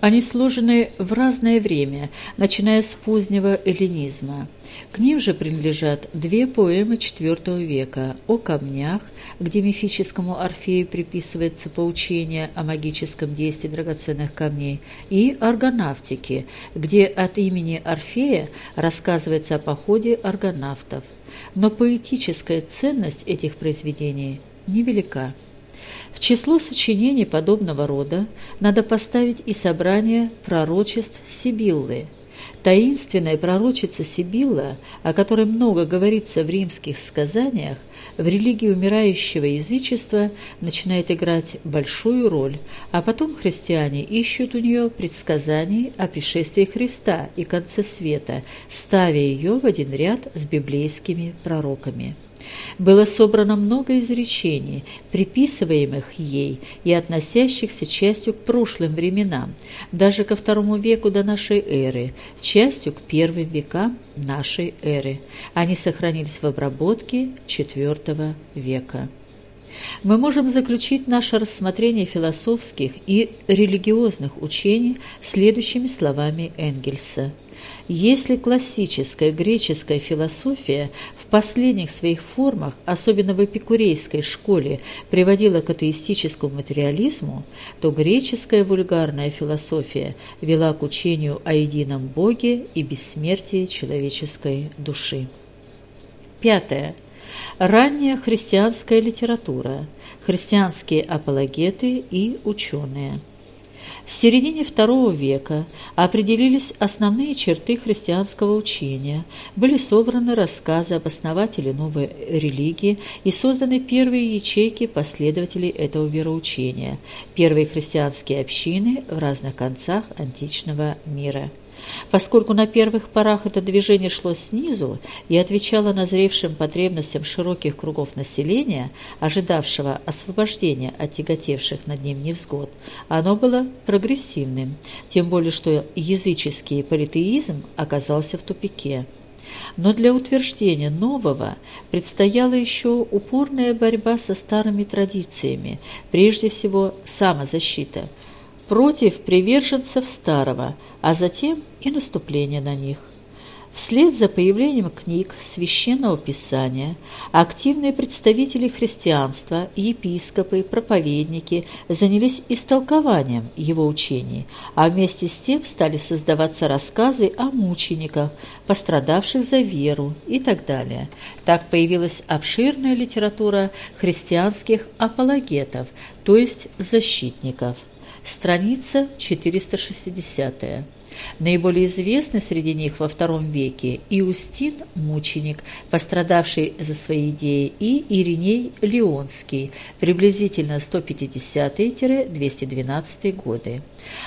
Они сложены в разное время, начиная с позднего эллинизма. К ним же принадлежат две поэмы IV века «О камнях», где мифическому Орфею приписывается поучение о магическом действии драгоценных камней, и «Аргонавтики», где от имени Орфея рассказывается о походе аргонавтов. Но поэтическая ценность этих произведений невелика. В число сочинений подобного рода надо поставить и собрание пророчеств Сибиллы. Таинственная пророчица Сибилла, о которой много говорится в римских сказаниях, в религии умирающего язычества начинает играть большую роль, а потом христиане ищут у нее предсказаний о пришествии Христа и конце света, ставя ее в один ряд с библейскими пророками. Было собрано много изречений, приписываемых ей и относящихся частью к прошлым временам, даже ко второму веку до нашей эры, частью к первым векам нашей эры. Они сохранились в обработке IV века. Мы можем заключить наше рассмотрение философских и религиозных учений следующими словами Энгельса – если классическая греческая философия последних своих формах, особенно в эпикурейской школе, приводила к атеистическому материализму, то греческая вульгарная философия вела к учению о едином Боге и бессмертии человеческой души. Пятое. Ранняя христианская литература, христианские апологеты и ученые. В середине II века определились основные черты христианского учения, были собраны рассказы об основателе новой религии и созданы первые ячейки последователей этого вероучения, первые христианские общины в разных концах античного мира. Поскольку на первых порах это движение шло снизу и отвечало назревшим потребностям широких кругов населения, ожидавшего освобождения от тяготевших над ним невзгод, оно было прогрессивным, тем более что языческий политеизм оказался в тупике. Но для утверждения нового предстояла еще упорная борьба со старыми традициями, прежде всего самозащита, против приверженцев старого, а затем и наступление на них. Вслед за появлением книг Священного Писания активные представители христианства, епископы, проповедники занялись истолкованием его учений, а вместе с тем стали создаваться рассказы о мучениках, пострадавших за веру и так далее. Так появилась обширная литература христианских апологетов, то есть защитников. Страница 460. Наиболее известный среди них во II веке Иустин – мученик, пострадавший за свои идеи, и Ириней Леонский, приблизительно 150-212 годы.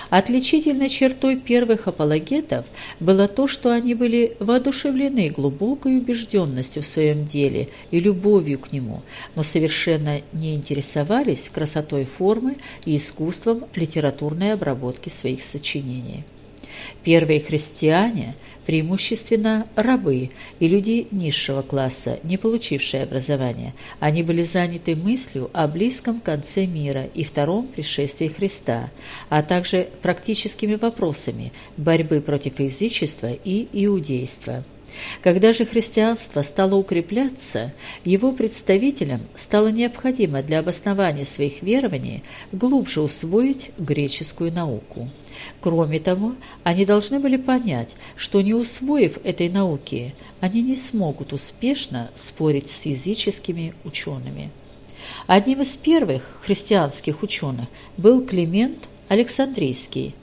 Отличительной чертой первых апологетов было то, что они были воодушевлены глубокой убежденностью в своем деле и любовью к нему, но совершенно не интересовались красотой формы и искусством литературной обработки своих сочинений. Первые христиане – преимущественно рабы и люди низшего класса, не получившие образование. Они были заняты мыслью о близком конце мира и втором пришествии Христа, а также практическими вопросами борьбы против язычества и иудейства. Когда же христианство стало укрепляться, его представителям стало необходимо для обоснования своих верований глубже усвоить греческую науку. Кроме того, они должны были понять, что не усвоив этой науки, они не смогут успешно спорить с языческими учеными. Одним из первых христианских ученых был Климент Александрийский.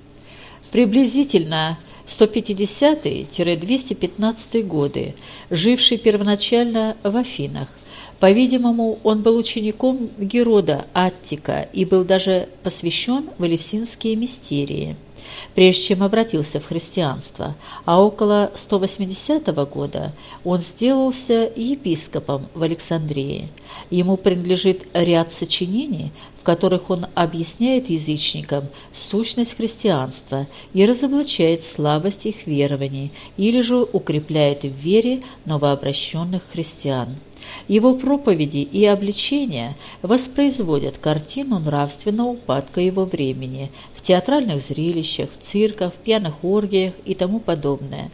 Приблизительно 150-215 годы, живший первоначально в Афинах. По-видимому, он был учеником Герода Аттика и был даже посвящен в Элевсинские мистерии прежде чем обратился в христианство, а около 180 года он сделался епископом в Александрии. Ему принадлежит ряд сочинений, в которых он объясняет язычникам сущность христианства и разоблачает слабость их верований или же укрепляет в вере новообращенных христиан. Его проповеди и обличения воспроизводят картину нравственного упадка его времени в театральных зрелищах, в цирках, в пьяных оргиях и тому подобное.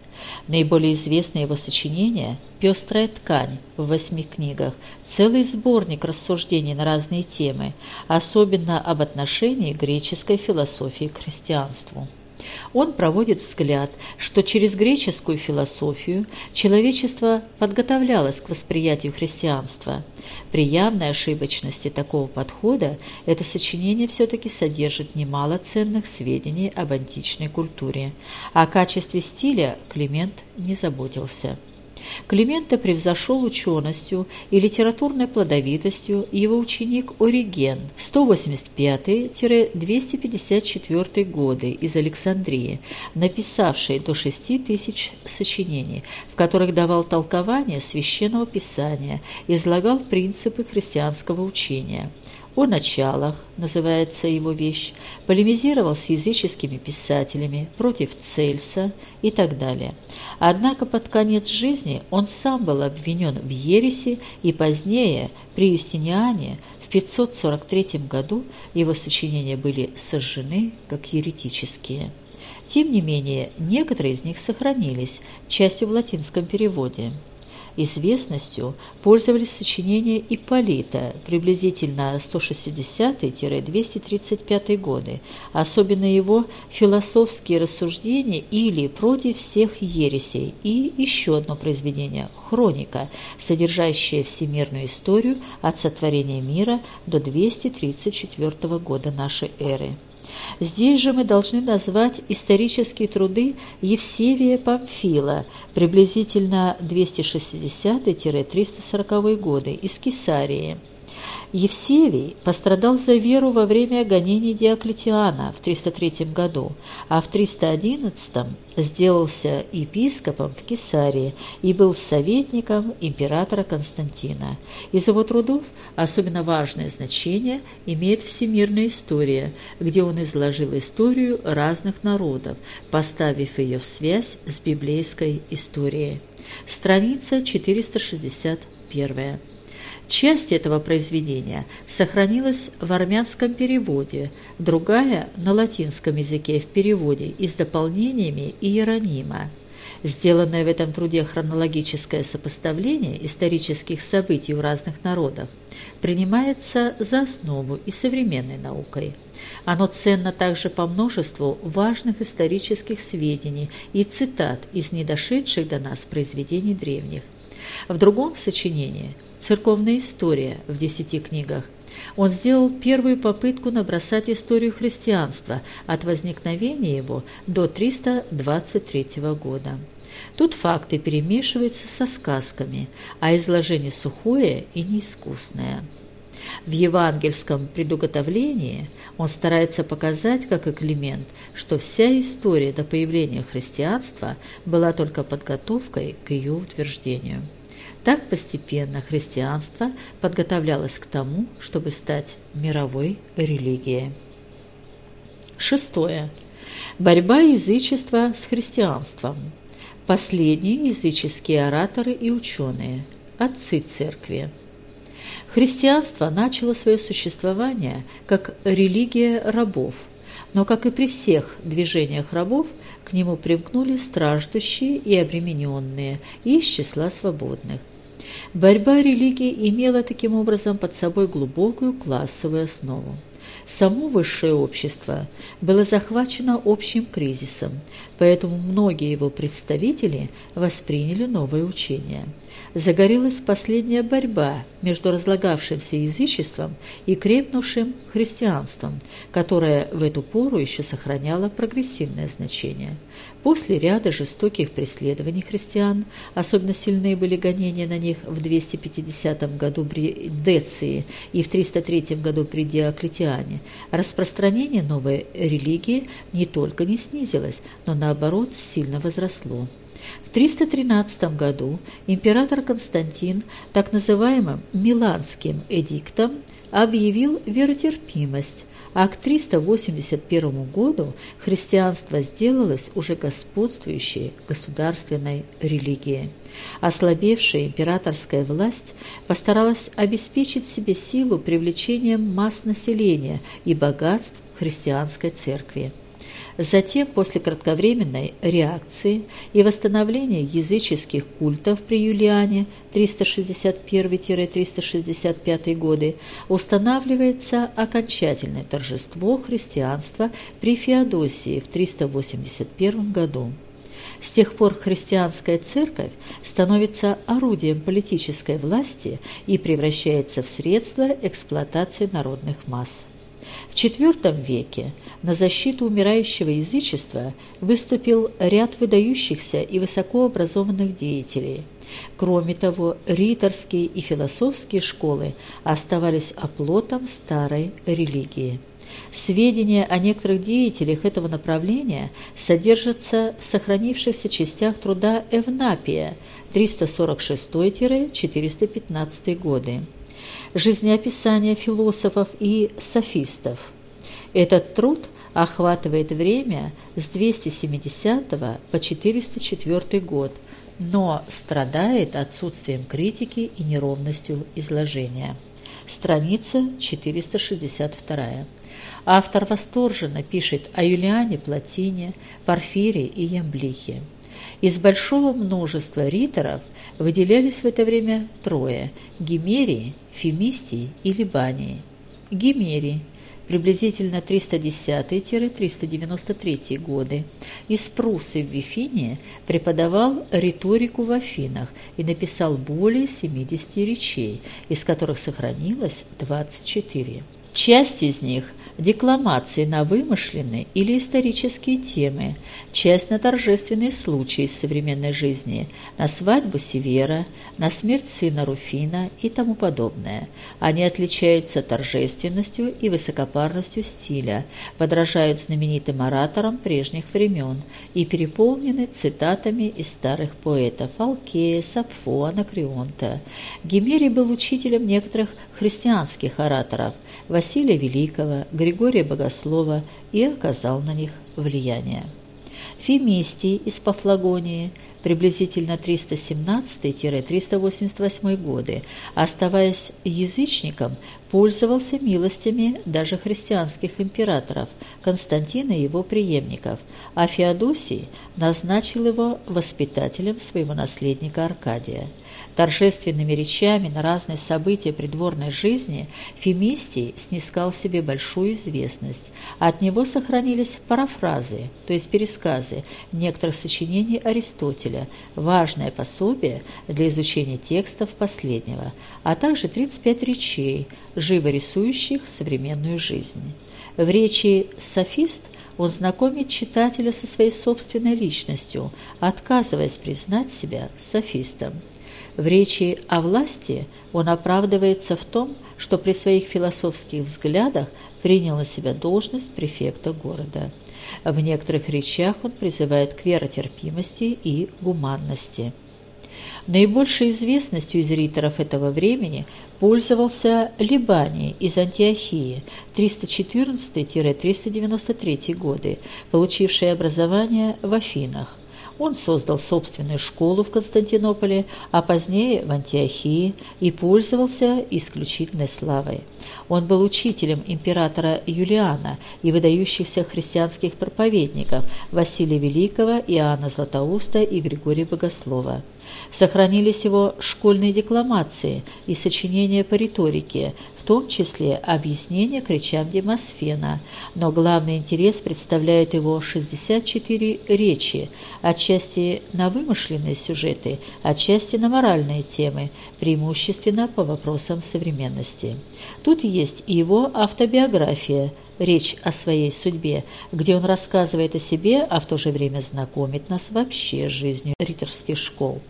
Наиболее известное его сочинение «Пестрая ткань» в восьми книгах, целый сборник рассуждений на разные темы, особенно об отношении греческой философии к христианству. Он проводит взгляд, что через греческую философию человечество подготовлялось к восприятию христианства. При явной ошибочности такого подхода это сочинение все-таки содержит немало ценных сведений об античной культуре. О качестве стиля Климент не заботился. Климента превзошел ученостью и литературной плодовитостью его ученик Ориген. 185-254 годы из Александрии, написавший до шести тысяч сочинений, в которых давал толкование священного писания, излагал принципы христианского учения – о началах, называется его вещь, полемизировал с языческими писателями против Цельса и так далее. Однако под конец жизни он сам был обвинен в ереси и позднее, при Юстиниане, в 543 году его сочинения были сожжены как еретические. Тем не менее, некоторые из них сохранились, частью в латинском переводе. Известностью пользовались сочинения Ипполита, приблизительно 160-235 годы, особенно его философские рассуждения или против всех ересей, и еще одно произведение «Хроника», содержащее всемирную историю от сотворения мира до 234 года нашей эры. Здесь же мы должны назвать исторические труды Евсевия Памфила, приблизительно 260-340 годы, из Кесарии. Евсевий пострадал за веру во время гонений Диоклетиана в 303 году, а в 311 сделался епископом в Кесарии и был советником императора Константина. Из его трудов особенно важное значение имеет всемирная история, где он изложил историю разных народов, поставив ее в связь с библейской историей. Страница 461. Часть этого произведения сохранилась в армянском переводе, другая – на латинском языке в переводе и с дополнениями Иеронима. Сделанное в этом труде хронологическое сопоставление исторических событий в разных народах принимается за основу и современной наукой. Оно ценно также по множеству важных исторических сведений и цитат из недошедших до нас произведений древних. В другом сочинении «Церковная история» в десяти книгах, он сделал первую попытку набросать историю христианства от возникновения его до 323 года. Тут факты перемешиваются со сказками, а изложение сухое и неискусное. В евангельском предуготовлении он старается показать, как Климент, что вся история до появления христианства была только подготовкой к ее утверждению. Так постепенно христианство подготовлялось к тому, чтобы стать мировой религией. Шестое. Борьба язычества с христианством. Последние языческие ораторы и ученые, отцы церкви. Христианство начало свое существование как религия рабов, но, как и при всех движениях рабов, к нему примкнули страждущие и обремененные из числа свободных. Борьба религий имела таким образом под собой глубокую классовую основу. Само высшее общество было захвачено общим кризисом, поэтому многие его представители восприняли новое учение – загорелась последняя борьба между разлагавшимся язычеством и крепнувшим христианством, которое в эту пору еще сохраняло прогрессивное значение. После ряда жестоких преследований христиан, особенно сильные были гонения на них в 250 году при Деции и в 303 году при Диоклетиане, распространение новой религии не только не снизилось, но наоборот сильно возросло. В 313 году император Константин так называемым Миланским эдиктом объявил веротерпимость, а к 381 году христианство сделалось уже господствующей государственной религией. Ослабевшая императорская власть постаралась обеспечить себе силу привлечением масс населения и богатств христианской церкви. Затем, после кратковременной реакции и восстановления языческих культов при Юлиане 361-365 годы, устанавливается окончательное торжество христианства при Феодосии в 381 году. С тех пор христианская церковь становится орудием политической власти и превращается в средство эксплуатации народных масс. В IV веке на защиту умирающего язычества выступил ряд выдающихся и высокообразованных деятелей. Кроме того, риторские и философские школы оставались оплотом старой религии. Сведения о некоторых деятелях этого направления содержатся в сохранившихся частях труда Эвнапия 346-415 годы жизнеописания философов и софистов. Этот труд охватывает время с 270 по 404 год, но страдает отсутствием критики и неровностью изложения. Страница 462. Автор восторженно пишет о Юлиане Платине, Порфире и Ямблихе. Из большого множества риторов выделялись в это время трое – Гимерий, Фемистий и Либании. Гимерий приблизительно 310-393 годы, из Прусы в Вифинии преподавал риторику в Афинах и написал более 70 речей, из которых сохранилось 24. Часть из них декламации на вымышленные или исторические темы, часть на торжественные случаи из современной жизни, на свадьбу Севера, на смерть сына Руфина и тому подобное. Они отличаются торжественностью и высокопарностью стиля, подражают знаменитым ораторам прежних времен и переполнены цитатами из старых поэтов Алкея, Сапфо, Анакреонта. Гимерий был учителем некоторых христианских ораторов Василия Великого, Григория Богослова и оказал на них влияние. Фемистий из Пафлагонии, приблизительно 317-388 годы, оставаясь язычником, пользовался милостями даже христианских императоров Константина и его преемников, а Феодосий назначил его воспитателем своего наследника Аркадия. Торжественными речами на разные события придворной жизни Фемистий снискал себе большую известность. От него сохранились парафразы, то есть пересказы некоторых сочинений Аристотеля, важное пособие для изучения текстов последнего, а также 35 речей, живо рисующих современную жизнь. В речи «Софист» он знакомит читателя со своей собственной личностью, отказываясь признать себя софистом. В речи о власти он оправдывается в том, что при своих философских взглядах принял на себя должность префекта города. В некоторых речах он призывает к веротерпимости и гуманности. Наибольшей известностью из риторов этого времени пользовался Либани из Антиохии 314-393 годы, получивший образование в Афинах. Он создал собственную школу в Константинополе, а позднее в Антиохии и пользовался исключительной славой. Он был учителем императора Юлиана и выдающихся христианских проповедников Василия Великого, Иоанна Златоуста и Григория Богослова. Сохранились его школьные декламации и сочинения по риторике, в том числе объяснения к речам Демосфена, но главный интерес представляет его 64 речи, отчасти на вымышленные сюжеты, отчасти на моральные темы, преимущественно по вопросам современности. Тут есть и его автобиография – речь о своей судьбе, где он рассказывает о себе, а в то же время знакомит нас вообще с жизнью риторских школ.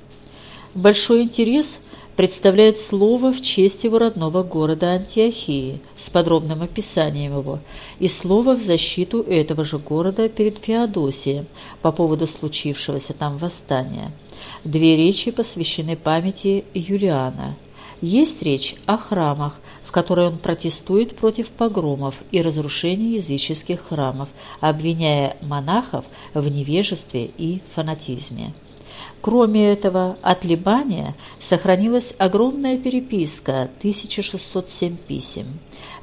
Большой интерес представляет слово в честь его родного города Антиохии с подробным описанием его и слово в защиту этого же города перед Феодосием по поводу случившегося там восстания. Две речи посвящены памяти Юлиана. Есть речь о храмах, в которой он протестует против погромов и разрушения языческих храмов, обвиняя монахов в невежестве и фанатизме. Кроме этого, от Либания сохранилась огромная переписка, 1607 писем.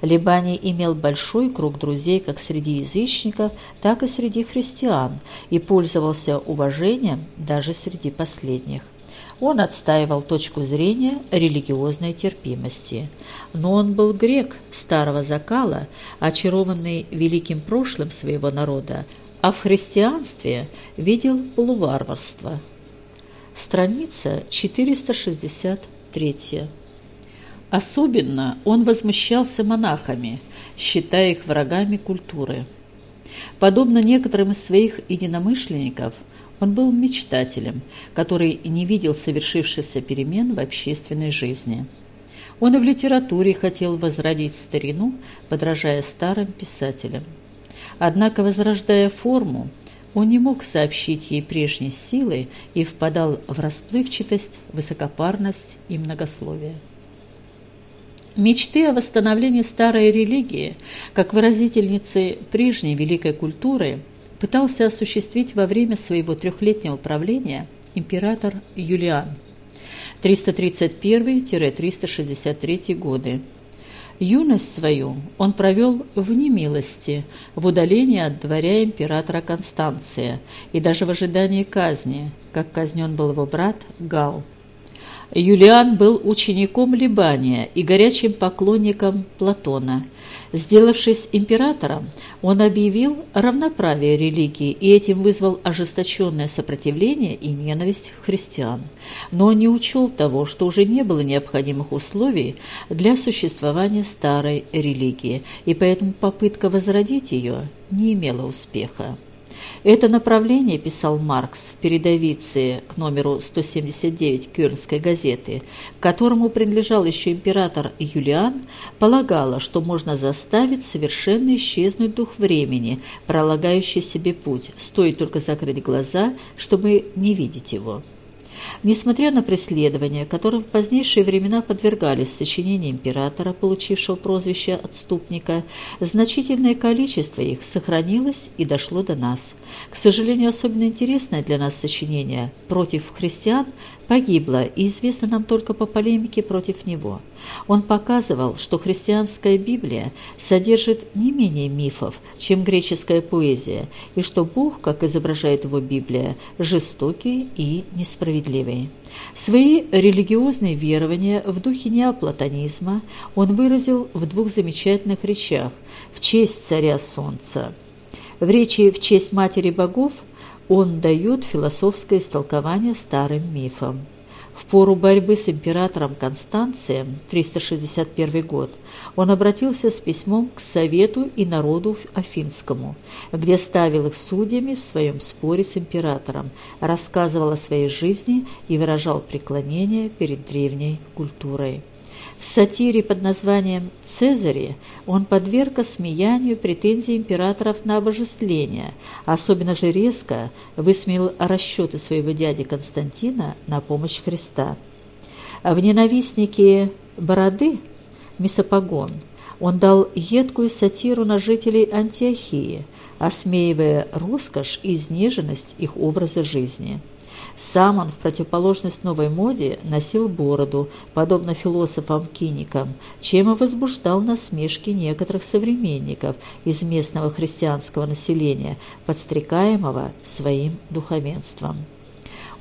Либаний имел большой круг друзей как среди язычников, так и среди христиан и пользовался уважением даже среди последних. Он отстаивал точку зрения религиозной терпимости. Но он был грек старого закала, очарованный великим прошлым своего народа, а в христианстве видел полуварварство – Страница 463. Особенно он возмущался монахами, считая их врагами культуры. Подобно некоторым из своих единомышленников, он был мечтателем, который не видел совершившихся перемен в общественной жизни. Он и в литературе хотел возродить старину, подражая старым писателям. Однако, возрождая форму, он не мог сообщить ей прежней силы и впадал в расплывчатость, высокопарность и многословие. Мечты о восстановлении старой религии, как выразительницы прежней великой культуры, пытался осуществить во время своего трехлетнего правления император Юлиан 331-363 годы Юность свою он провел в немилости, в удалении от дворя императора Констанция и даже в ожидании казни, как казнен был его брат Гал. Юлиан был учеником Либания и горячим поклонником Платона. Сделавшись императором, он объявил равноправие религии и этим вызвал ожесточенное сопротивление и ненависть христиан. Но он не учел того, что уже не было необходимых условий для существования старой религии, и поэтому попытка возродить ее не имела успеха. Это направление, писал Маркс в передовице к номеру 179 Кёльнской газеты, которому принадлежал еще император Юлиан, полагало, что можно заставить совершенно исчезнуть дух времени, пролагающий себе путь, стоит только закрыть глаза, чтобы не видеть его. Несмотря на преследования, которым в позднейшие времена подвергались сочинения императора, получившего прозвище «отступника», значительное количество их сохранилось и дошло до нас. К сожалению, особенно интересное для нас сочинение «Против христиан» погибло и известно нам только по полемике против него. Он показывал, что христианская Библия содержит не менее мифов, чем греческая поэзия, и что Бог, как изображает его Библия, жестокий и несправедливый. Свои религиозные верования в духе неоплатонизма он выразил в двух замечательных речах в честь царя Солнца. В речи в честь Матери Богов он дает философское истолкование старым мифам. Пору борьбы с императором Констанцием, 361 год, он обратился с письмом к Совету и народу Афинскому, где ставил их судьями в своем споре с императором, рассказывал о своей жизни и выражал преклонение перед древней культурой. В сатире под названием «Цезари» он подверг осмеянию претензий императоров на обожествление, особенно же резко высмеял расчеты своего дяди Константина на помощь Христа. В «Ненавистнике бороды» Месопогон он дал едкую сатиру на жителей Антиохии, осмеивая роскошь и изнеженность их образа жизни. Сам он, в противоположность новой моде, носил бороду, подобно философам-киникам, чем и возбуждал насмешки некоторых современников из местного христианского населения, подстрекаемого своим духовенством.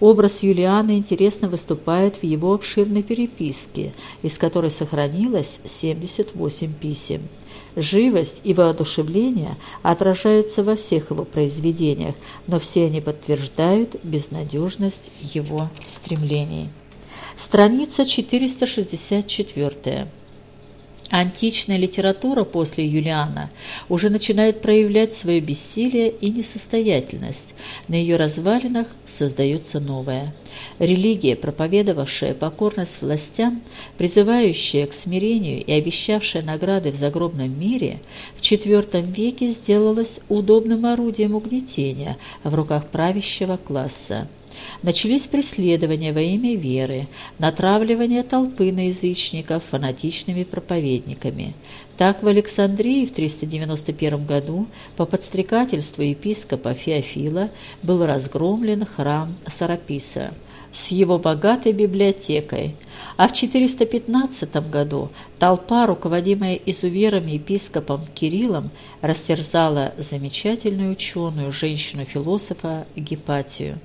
Образ Юлиана интересно выступает в его обширной переписке, из которой сохранилось 78 писем. Живость и воодушевление отражаются во всех его произведениях, но все они подтверждают безнадежность его стремлений. Страница 464. Античная литература после Юлиана уже начинает проявлять свое бессилие и несостоятельность. На ее развалинах создается новая. Религия, проповедовавшая покорность властям, призывающая к смирению и обещавшая награды в загробном мире, в IV веке сделалась удобным орудием угнетения в руках правящего класса. Начались преследования во имя веры, натравливание толпы на язычников фанатичными проповедниками. Так в Александрии в 391 году по подстрекательству епископа Феофила был разгромлен храм Сараписа с его богатой библиотекой, а в 415 году толпа, руководимая изувером епископом Кириллом, растерзала замечательную ученую женщину-философа Гепатию.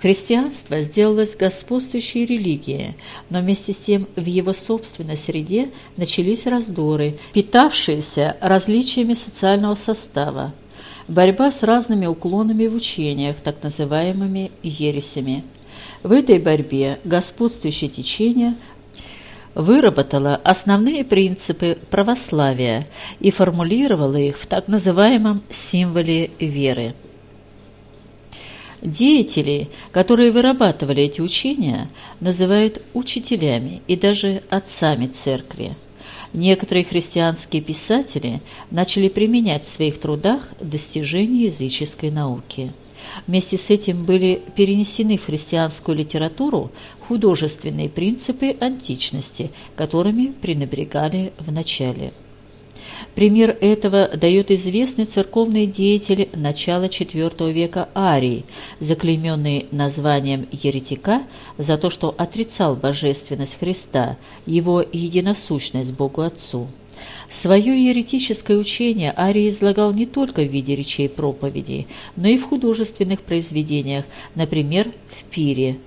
Христианство сделалось господствующей религией, но вместе с тем в его собственной среде начались раздоры, питавшиеся различиями социального состава, борьба с разными уклонами в учениях, так называемыми ересями. В этой борьбе господствующее течение выработала основные принципы православия и формулировала их в так называемом символе веры. Деятелей, которые вырабатывали эти учения, называют учителями и даже отцами церкви. Некоторые христианские писатели начали применять в своих трудах достижения языческой науки. Вместе с этим были перенесены в христианскую литературу художественные принципы античности, которыми пренебрегали в начале. Пример этого дает известный церковный деятель начала IV века Арий, заклейменный названием еретика за то, что отрицал божественность Христа, его единосущность Богу Отцу. Свое еретическое учение Арий излагал не только в виде речей проповедей, но и в художественных произведениях, например, в «Пире»,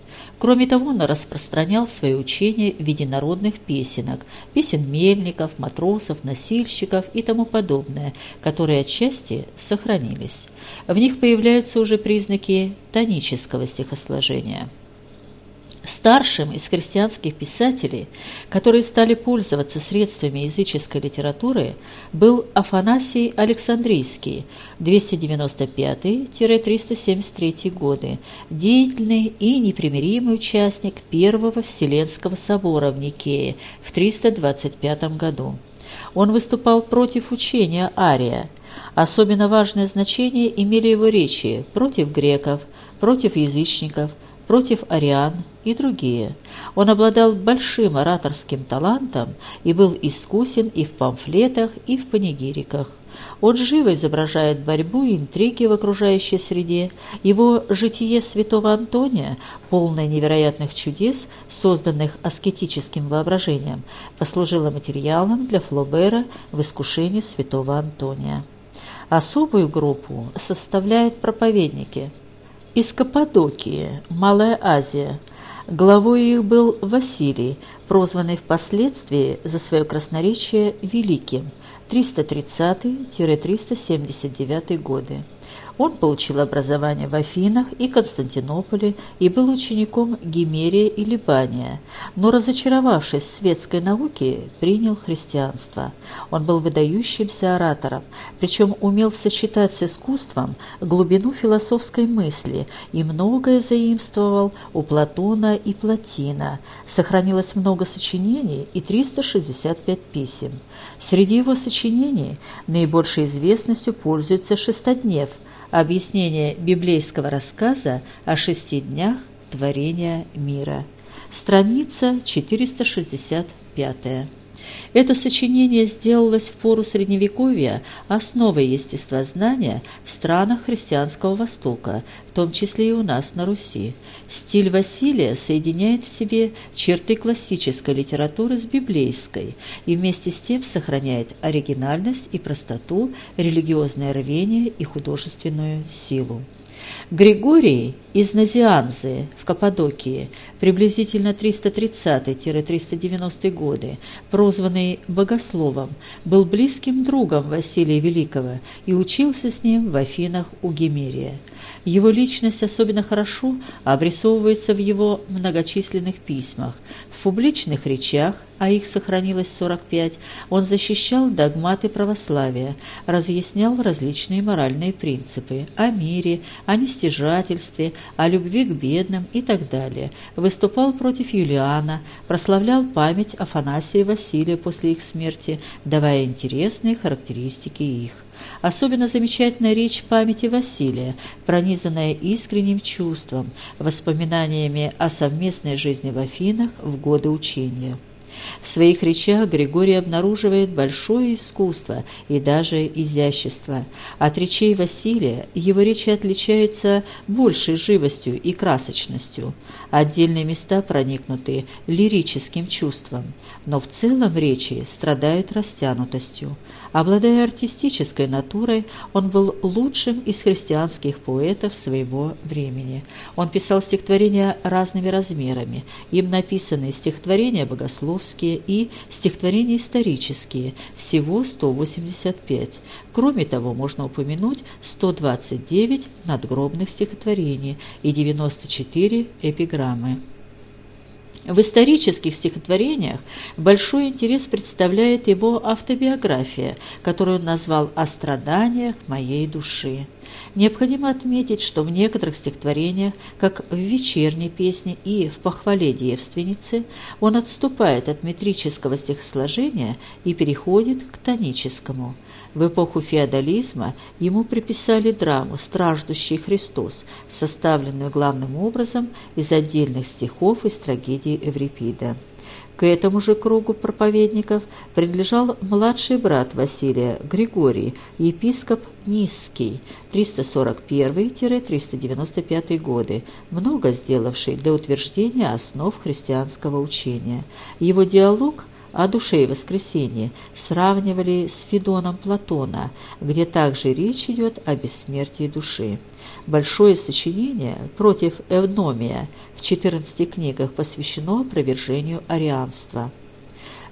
Кроме того, он распространял свои учения в виде народных песенок, песен мельников, матросов, носильщиков и тому подобное, которые отчасти сохранились. В них появляются уже признаки тонического стихосложения. Старшим из христианских писателей, которые стали пользоваться средствами языческой литературы, был Афанасий Александрийский, 295-373 годы, деятельный и непримиримый участник Первого Вселенского собора в Никее в 325 году. Он выступал против учения Ария. Особенно важное значение имели его речи против греков, против язычников, против ариан и другие. Он обладал большим ораторским талантом и был искусен и в памфлетах, и в панигириках. Он живо изображает борьбу и интриги в окружающей среде. Его «Житие святого Антония», полное невероятных чудес, созданных аскетическим воображением, послужило материалом для Флобера в искушении святого Антония. Особую группу составляют проповедники – из Каппадокии, Малая Азия. Главой их был Василий, прозванный впоследствии за свое красноречие Великим, 330-379 годы. Он получил образование в Афинах и Константинополе и был учеником Гимерия и Либания, но, разочаровавшись в светской науке, принял христианство. Он был выдающимся оратором, причем умел сочетать с искусством глубину философской мысли и многое заимствовал у Платона и Платина. Сохранилось много сочинений и 365 писем. Среди его сочинений наибольшей известностью пользуется «Шестоднев», Объяснение библейского рассказа о шести днях творения мира. Страница 465. Это сочинение сделалось в пору Средневековья основой естествознания в странах христианского Востока, в том числе и у нас на Руси. Стиль Василия соединяет в себе черты классической литературы с библейской и вместе с тем сохраняет оригинальность и простоту, религиозное рвение и художественную силу. Григорий из Назианзы в Каппадокии, приблизительно 330-390 годы, прозванный Богословом, был близким другом Василия Великого и учился с ним в Афинах у Гемерия. Его личность особенно хорошо обрисовывается в его многочисленных письмах. В публичных речах, а их сохранилось 45, он защищал догматы православия, разъяснял различные моральные принципы о мире, о нестяжательстве, о любви к бедным и так далее. Выступал против Юлиана, прославлял память Афанасия и Василия после их смерти, давая интересные характеристики их. Особенно замечательна речь памяти Василия, пронизанная искренним чувством, воспоминаниями о совместной жизни в Афинах в годы учения. В своих речах Григорий обнаруживает большое искусство и даже изящество. От речей Василия его речи отличаются большей живостью и красочностью. Отдельные места проникнуты лирическим чувством, но в целом речи страдают растянутостью. Обладая артистической натурой, он был лучшим из христианских поэтов своего времени. Он писал стихотворения разными размерами. Им написанные стихотворения богословские и стихотворения исторические, всего 185. Кроме того, можно упомянуть 129 надгробных стихотворений и 94 эпиграммы. В исторических стихотворениях большой интерес представляет его автобиография, которую он назвал «О страданиях моей души». Необходимо отметить, что в некоторых стихотворениях, как в вечерней песне и в похвале девственницы, он отступает от метрического стихосложения и переходит к тоническому. В эпоху феодализма ему приписали драму «Страждущий Христос», составленную главным образом из отдельных стихов из трагедии Эврипида. К этому же кругу проповедников принадлежал младший брат Василия, Григорий, епископ Низкий, 341-395 годы, много сделавший для утверждения основ христианского учения. Его диалог о душе и воскресении сравнивали с Федоном Платона, где также речь идет о бессмертии души. Большое сочинение «Против Эвномия» в 14 книгах посвящено опровержению арианства.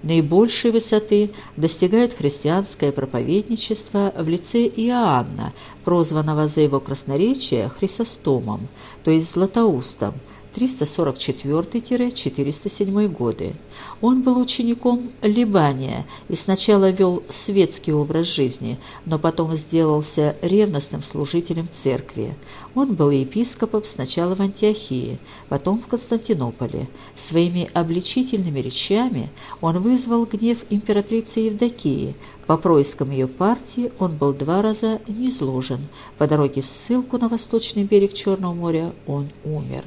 Наибольшей высоты достигает христианское проповедничество в лице Иоанна, прозванного за его красноречие Хрисостомом, то есть Златоустом, 344-407 годы. Он был учеником Либания и сначала вел светский образ жизни, но потом сделался ревностным служителем церкви. Он был епископом сначала в Антиохии, потом в Константинополе. Своими обличительными речами он вызвал гнев императрицы Евдокии. По проискам ее партии он был два раза низложен. По дороге в ссылку на восточный берег Черного моря он умер.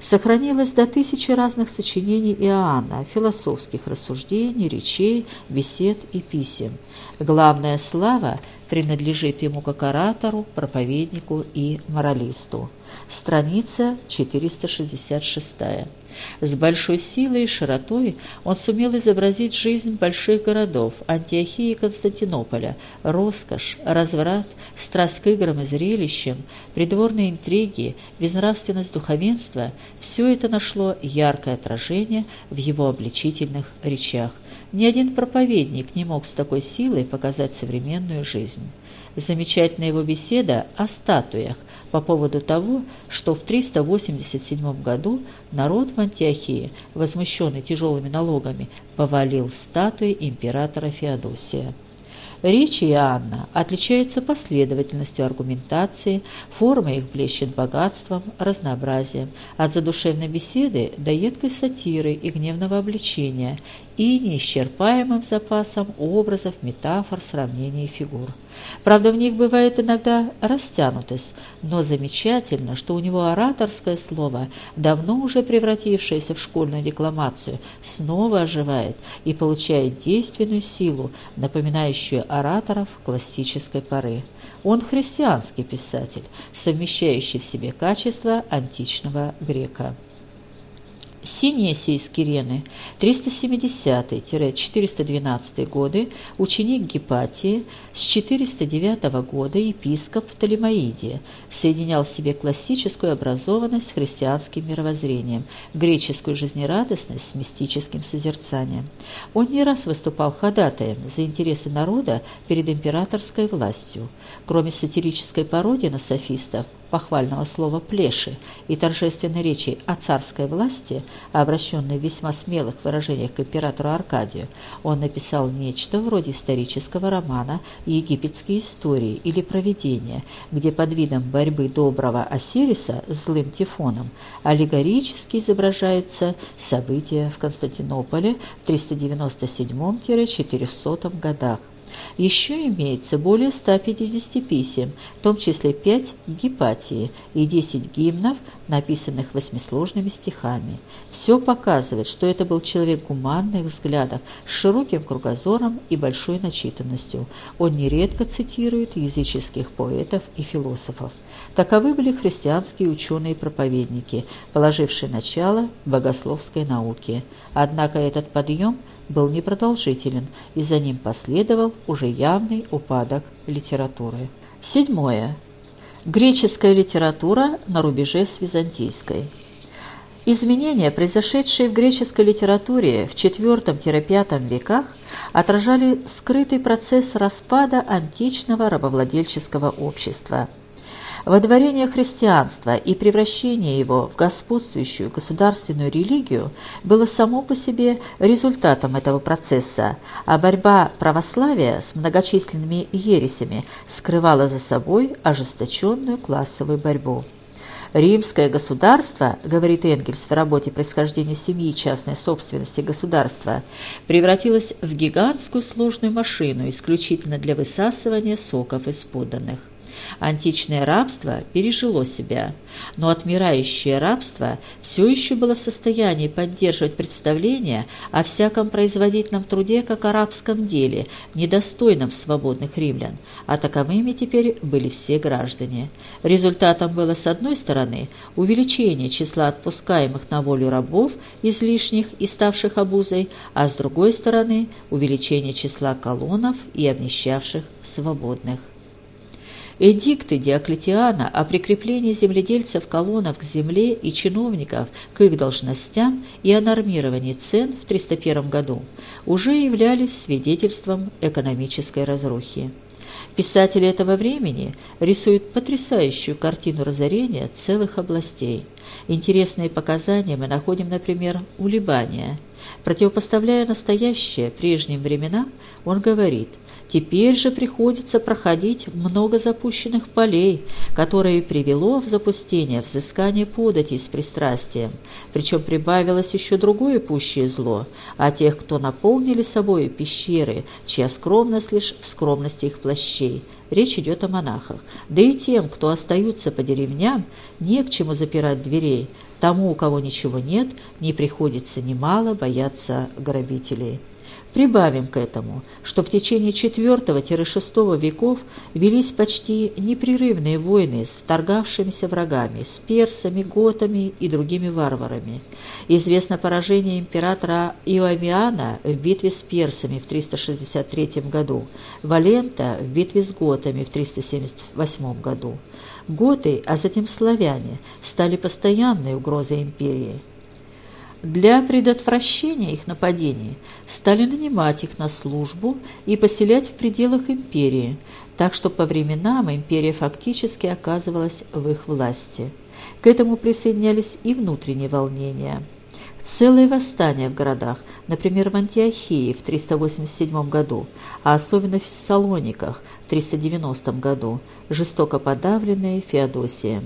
Сохранилось до тысячи разных сочинений Иоанна, философских рассуждений, речей, бесед и писем. Главная слава принадлежит ему как оратору, проповеднику и моралисту. Страница 466. С большой силой и широтой он сумел изобразить жизнь больших городов Антиохии и Константинополя, роскошь, разврат, страсть к играм и зрелищам, придворные интриги, безнравственность духовенства – все это нашло яркое отражение в его обличительных речах. Ни один проповедник не мог с такой силой показать современную жизнь замечательная его беседа о статуях по поводу того, что в 387 году народ в Антиохии, возмущенный тяжелыми налогами, повалил статуи императора Феодосия. Речи Иоанна отличаются последовательностью аргументации, форма их блещет богатством, разнообразием, от задушевной беседы до едкой сатиры и гневного обличения и неисчерпаемым запасом образов, метафор, сравнений и фигур. Правда, в них бывает иногда растянутость, но замечательно, что у него ораторское слово, давно уже превратившееся в школьную декламацию, снова оживает и получает действенную силу, напоминающую ораторов классической поры. Он христианский писатель, совмещающий в себе качества античного грека. Синесий из Кирены, 370-412 годы, ученик Гепатии, с 409 года епископ в Толемаиде, соединял в себе классическую образованность с христианским мировоззрением, греческую жизнерадостность с мистическим созерцанием. Он не раз выступал ходатаем за интересы народа перед императорской властью. Кроме сатирической пародии на софистов, похвального слова «плеши» и торжественной речи о царской власти, обращенной в весьма смелых выражениях к императору Аркадию, он написал нечто вроде исторического романа «Египетские истории» или «Провидения», где под видом борьбы доброго Осириса с злым Тифоном аллегорически изображаются события в Константинополе в 397-400 годах. Еще имеется более 150 писем, в том числе 5 гипатии и 10 гимнов, написанных восьмисложными стихами. Все показывает, что это был человек гуманных взглядов, с широким кругозором и большой начитанностью. Он нередко цитирует языческих поэтов и философов. Таковы были христианские ученые-проповедники, положившие начало богословской науке. Однако этот подъем – был непродолжителен, и за ним последовал уже явный упадок литературы. Седьмое. Греческая литература на рубеже с византийской. Изменения, произошедшие в греческой литературе в IV-V веках, отражали скрытый процесс распада античного рабовладельческого общества – Водворение христианства и превращение его в господствующую государственную религию было само по себе результатом этого процесса, а борьба православия с многочисленными ересями скрывала за собой ожесточенную классовую борьбу. Римское государство, говорит Энгельс в работе «Происхождение семьи и частной собственности государства», превратилось в гигантскую сложную машину исключительно для высасывания соков из подданных. Античное рабство пережило себя, но отмирающее рабство все еще было в состоянии поддерживать представление о всяком производительном труде как о рабском деле, недостойном свободных римлян, а таковыми теперь были все граждане. Результатом было, с одной стороны, увеличение числа отпускаемых на волю рабов, излишних и ставших обузой, а с другой стороны, увеличение числа колонов и обнищавших свободных. Эдикты Диоклетиана о прикреплении земледельцев колонов к земле и чиновников к их должностям и о нормировании цен в 301 году уже являлись свидетельством экономической разрухи. Писатели этого времени рисуют потрясающую картину разорения целых областей. Интересные показания мы находим, например, у Либания. Противопоставляя настоящее прежним временам, он говорит – Теперь же приходится проходить много запущенных полей, которое привело в запустение взыскание подати с пристрастием, причем прибавилось еще другое пущее зло, а тех, кто наполнили собой пещеры, чья скромность лишь в скромности их плащей. Речь идет о монахах. Да и тем, кто остаются по деревням, не к чему запирать дверей. Тому, у кого ничего нет, не приходится немало бояться грабителей. Прибавим к этому, что в течение IV-VI веков велись почти непрерывные войны с вторгавшимися врагами, с персами, готами и другими варварами. Известно поражение императора Иоавиана в битве с персами в 363 году, Валента в битве с готами в 378 году. Готы, а затем славяне, стали постоянной угрозой империи. Для предотвращения их нападений стали нанимать их на службу и поселять в пределах империи, так что по временам империя фактически оказывалась в их власти. К этому присоединялись и внутренние волнения. Целые восстания в городах, например, в Антиохии в 387 году, а особенно в Салониках в 390 году, жестоко подавленные Феодосием.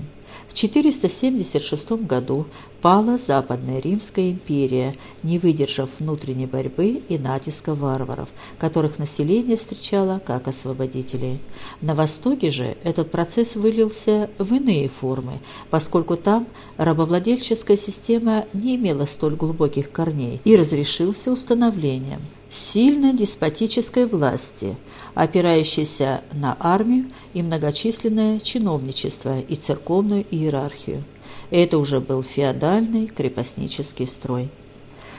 В 476 году пала Западная Римская империя, не выдержав внутренней борьбы и натиска варваров, которых население встречало как освободителей. На Востоке же этот процесс вылился в иные формы, поскольку там рабовладельческая система не имела столь глубоких корней и разрешился установлением сильной деспотической власти, опирающейся на армию и многочисленное чиновничество и церковную иерархию. Это уже был феодальный крепостнический строй.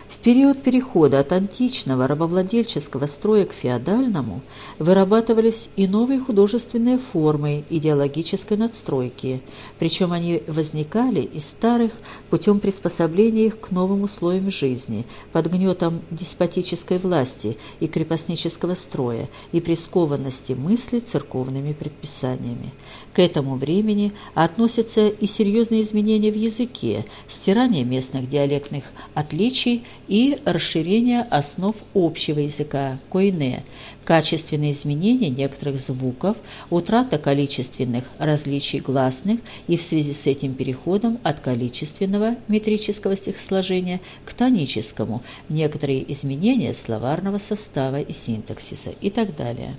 В период перехода от античного рабовладельческого строя к феодальному вырабатывались и новые художественные формы идеологической надстройки, причем они возникали из старых путем приспособления их к новым условиям жизни, под гнетом деспотической власти и крепостнического строя и при скованности мысли церковными предписаниями. К этому времени относятся и серьезные изменения в языке, стирание местных диалектных отличий и расширение основ общего языка койне, качественные изменения некоторых звуков, утрата количественных различий гласных и в связи с этим переходом от количественного метрического стихосложения к тоническому, некоторые изменения словарного состава и синтаксиса и так далее.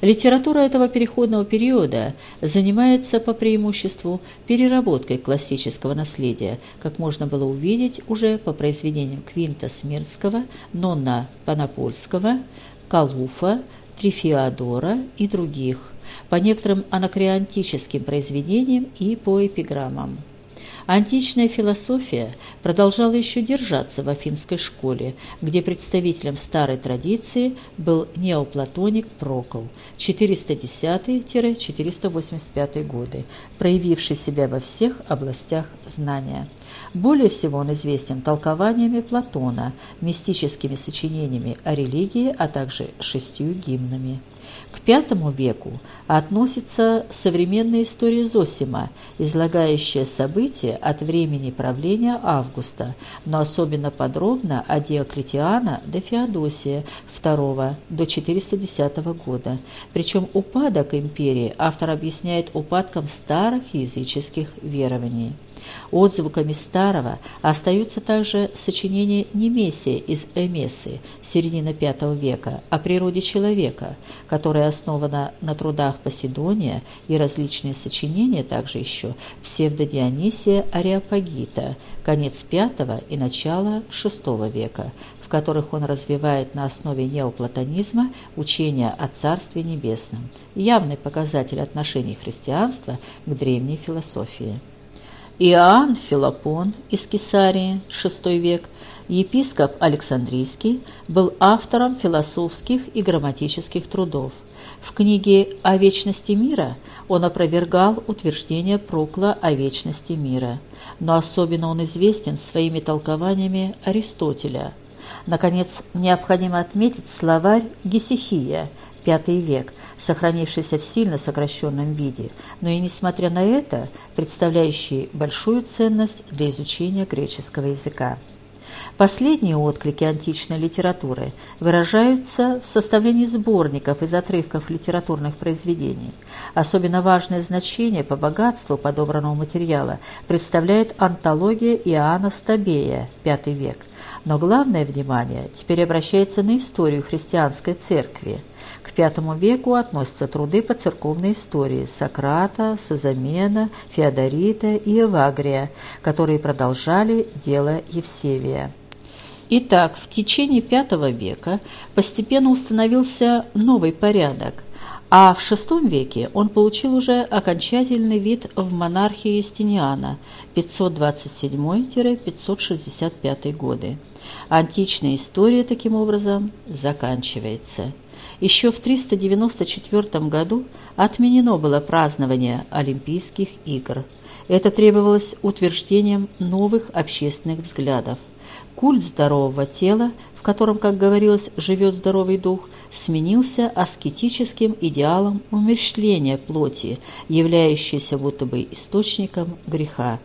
Литература этого переходного периода занимается по преимуществу переработкой классического наследия, как можно было увидеть уже по произведениям Квинта Смирского, Нонна Панопольского, Калуфа, Трифеодора и других, по некоторым анакреонтическим произведениям и по эпиграммам. Античная философия продолжала еще держаться в афинской школе, где представителем старой традиции был неоплатоник Прокол 410-485 годы, проявивший себя во всех областях знания. Более всего он известен толкованиями Платона, мистическими сочинениями о религии, а также шестью гимнами. К V веку относится современная история Зосима, излагающая события от времени правления Августа, но особенно подробно о Диоклетиана до Феодосия II до 410 года. Причем упадок империи автор объясняет упадком старых языческих верований. Отзвуками старого остаются также сочинения Немесия из Эмесы, середины V века, о природе человека, которая основана на трудах Поседония и различные сочинения также еще псевдодионисия Ареопагита, конец V и начало VI века, в которых он развивает на основе неоплатонизма учение о Царстве Небесном, явный показатель отношений христианства к древней философии. Иоанн Филопон из Кесарии, VI век, епископ Александрийский, был автором философских и грамматических трудов. В книге «О вечности мира» он опровергал утверждение Прокла о вечности мира, но особенно он известен своими толкованиями Аристотеля. Наконец, необходимо отметить словарь Гесихия, V век, сохранившийся в сильно сокращенном виде, но и, несмотря на это, представляющий большую ценность для изучения греческого языка. Последние отклики античной литературы выражаются в составлении сборников из отрывков литературных произведений. Особенно важное значение по богатству подобранного материала представляет антология Иоанна Стабея, V век. Но главное внимание теперь обращается на историю христианской церкви – к V веку относятся труды по церковной истории Сократа, Созамена, Феодорита и Евагрия, которые продолжали дело Евсевия. Итак, в течение V века постепенно установился новый порядок, а в VI веке он получил уже окончательный вид в монархии Юстиниана 527-565 годы. Античная история таким образом заканчивается. Еще в 394 году отменено было празднование Олимпийских игр. Это требовалось утверждением новых общественных взглядов. Культ здорового тела, в котором, как говорилось, живет здоровый дух, сменился аскетическим идеалом умерщвления плоти, являющейся будто бы источником греха.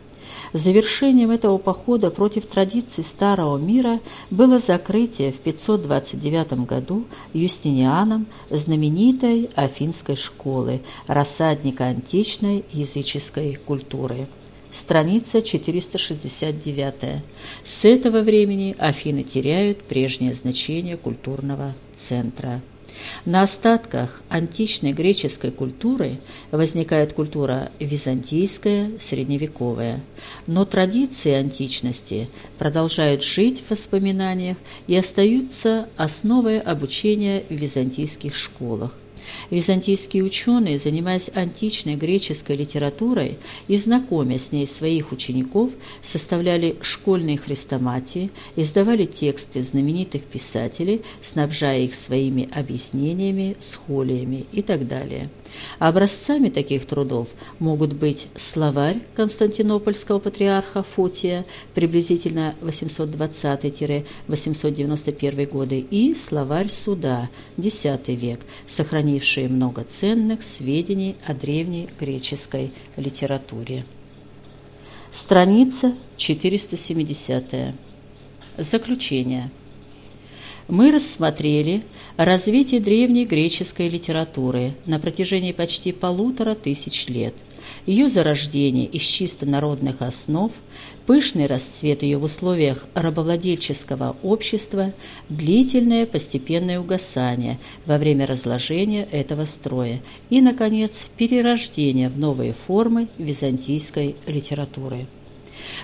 Завершением этого похода против традиций Старого мира было закрытие в 529 году Юстинианом знаменитой Афинской школы, рассадника античной языческой культуры. Страница 469. С этого времени Афины теряют прежнее значение культурного центра. На остатках античной греческой культуры возникает культура византийская, средневековая. Но традиции античности продолжают жить в воспоминаниях и остаются основой обучения в византийских школах. Византийские ученые, занимаясь античной греческой литературой и знакомя с ней своих учеников, составляли школьные хрестоматии, издавали тексты знаменитых писателей, снабжая их своими объяснениями, схолиями и так далее. Образцами таких трудов могут быть словарь Константинопольского патриарха Фотия приблизительно 820-891 годы и словарь суда X век, сохранившие много ценных сведений о древней греческой литературе. Страница 470. Заключение мы рассмотрели развитие древней греческой литературы на протяжении почти полутора тысяч лет, ее зарождение из чисто народных основ, пышный расцвет ее в условиях рабовладельческого общества, длительное постепенное угасание во время разложения этого строя и, наконец, перерождение в новые формы византийской литературы.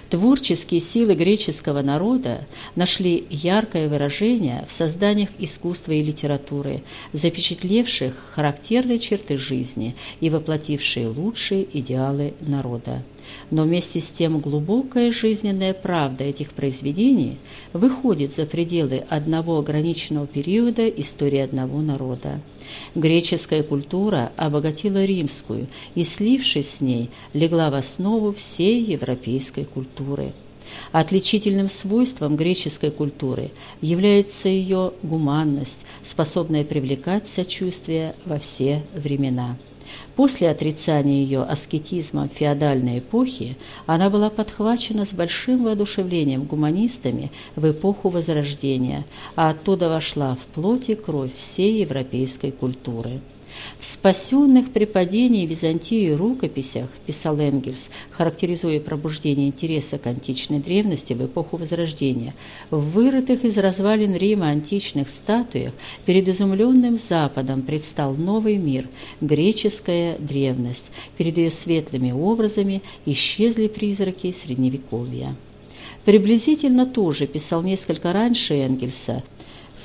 Творческие силы греческого народа нашли яркое выражение в созданиях искусства и литературы, запечатлевших характерные черты жизни и воплотившие лучшие идеалы народа но вместе с тем глубокая жизненная правда этих произведений выходит за пределы одного ограниченного периода истории одного народа. Греческая культура обогатила римскую и, слившись с ней, легла в основу всей европейской культуры. Отличительным свойством греческой культуры является ее гуманность, способная привлекать сочувствие во все времена. После отрицания ее аскетизма феодальной эпохи она была подхвачена с большим воодушевлением гуманистами в эпоху Возрождения, а оттуда вошла в плоть и кровь всей европейской культуры. В спасенных при падении Византии рукописях, писал Энгельс, характеризуя пробуждение интереса к античной древности в эпоху Возрождения, в вырытых из развалин Рима античных статуях перед изумленным Западом предстал новый мир, греческая древность. Перед ее светлыми образами исчезли призраки Средневековья. Приблизительно тоже писал несколько раньше Энгельса –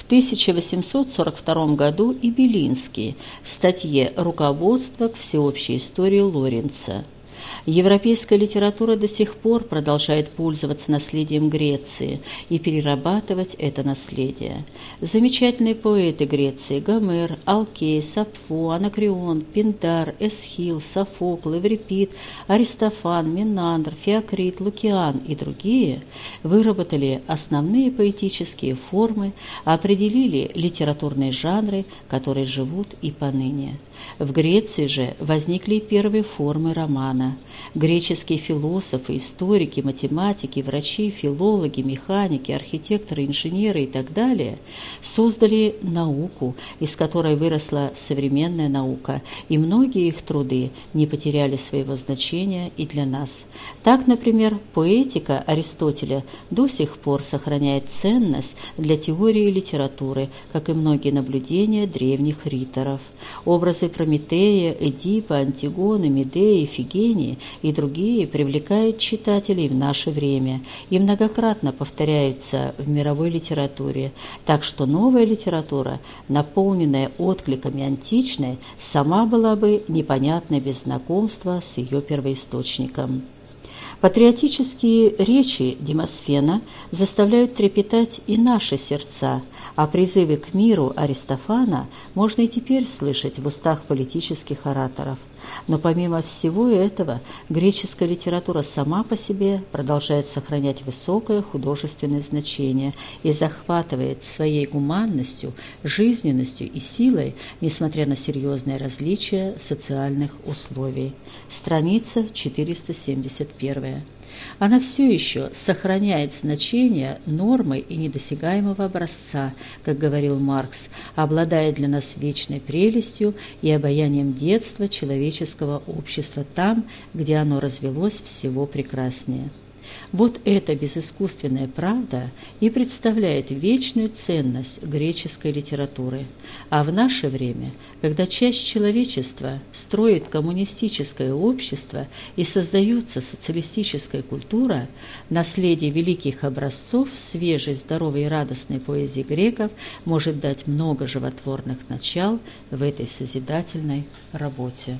в 1842 году и Белинский в статье «Руководство к всеобщей истории Лоренца». Европейская литература до сих пор продолжает пользоваться наследием Греции и перерабатывать это наследие. Замечательные поэты Греции – Гомер, Алкей, Сапфо, Анакреон, Пиндар, Эсхил, Софокл, Эврипид, Аристофан, Минандр, Феокрит, Лукиан и другие – выработали основные поэтические формы, определили литературные жанры, которые живут и поныне. В Греции же возникли первые формы романа. Греческие философы, историки, математики, врачи, филологи, механики, архитекторы, инженеры и так далее создали науку, из которой выросла современная наука, и многие их труды не потеряли своего значения и для нас. Так, например, поэтика Аристотеля до сих пор сохраняет ценность для теории литературы, как и многие наблюдения древних риторов. Образы Прометея, Эдипа, Антигоны, Медеи, Фигении и другие привлекают читателей в наше время и многократно повторяются в мировой литературе, так что новая литература, наполненная откликами античной, сама была бы непонятна без знакомства с ее первоисточником. Патриотические речи Демосфена заставляют трепетать и наши сердца, а призывы к миру Аристофана можно и теперь слышать в устах политических ораторов. Но помимо всего этого, греческая литература сама по себе продолжает сохранять высокое художественное значение и захватывает своей гуманностью, жизненностью и силой, несмотря на серьезные различия социальных условий. Страница 471 она все еще сохраняет значение нормы и недосягаемого образца, как говорил Маркс, обладая для нас вечной прелестью и обаянием детства человеческого общества там, где оно развелось всего прекраснее. Вот эта безыскусственная правда и представляет вечную ценность греческой литературы. А в наше время, когда часть человечества строит коммунистическое общество и создается социалистическая культура, наследие великих образцов свежей, здоровой и радостной поэзии греков может дать много животворных начал в этой созидательной работе.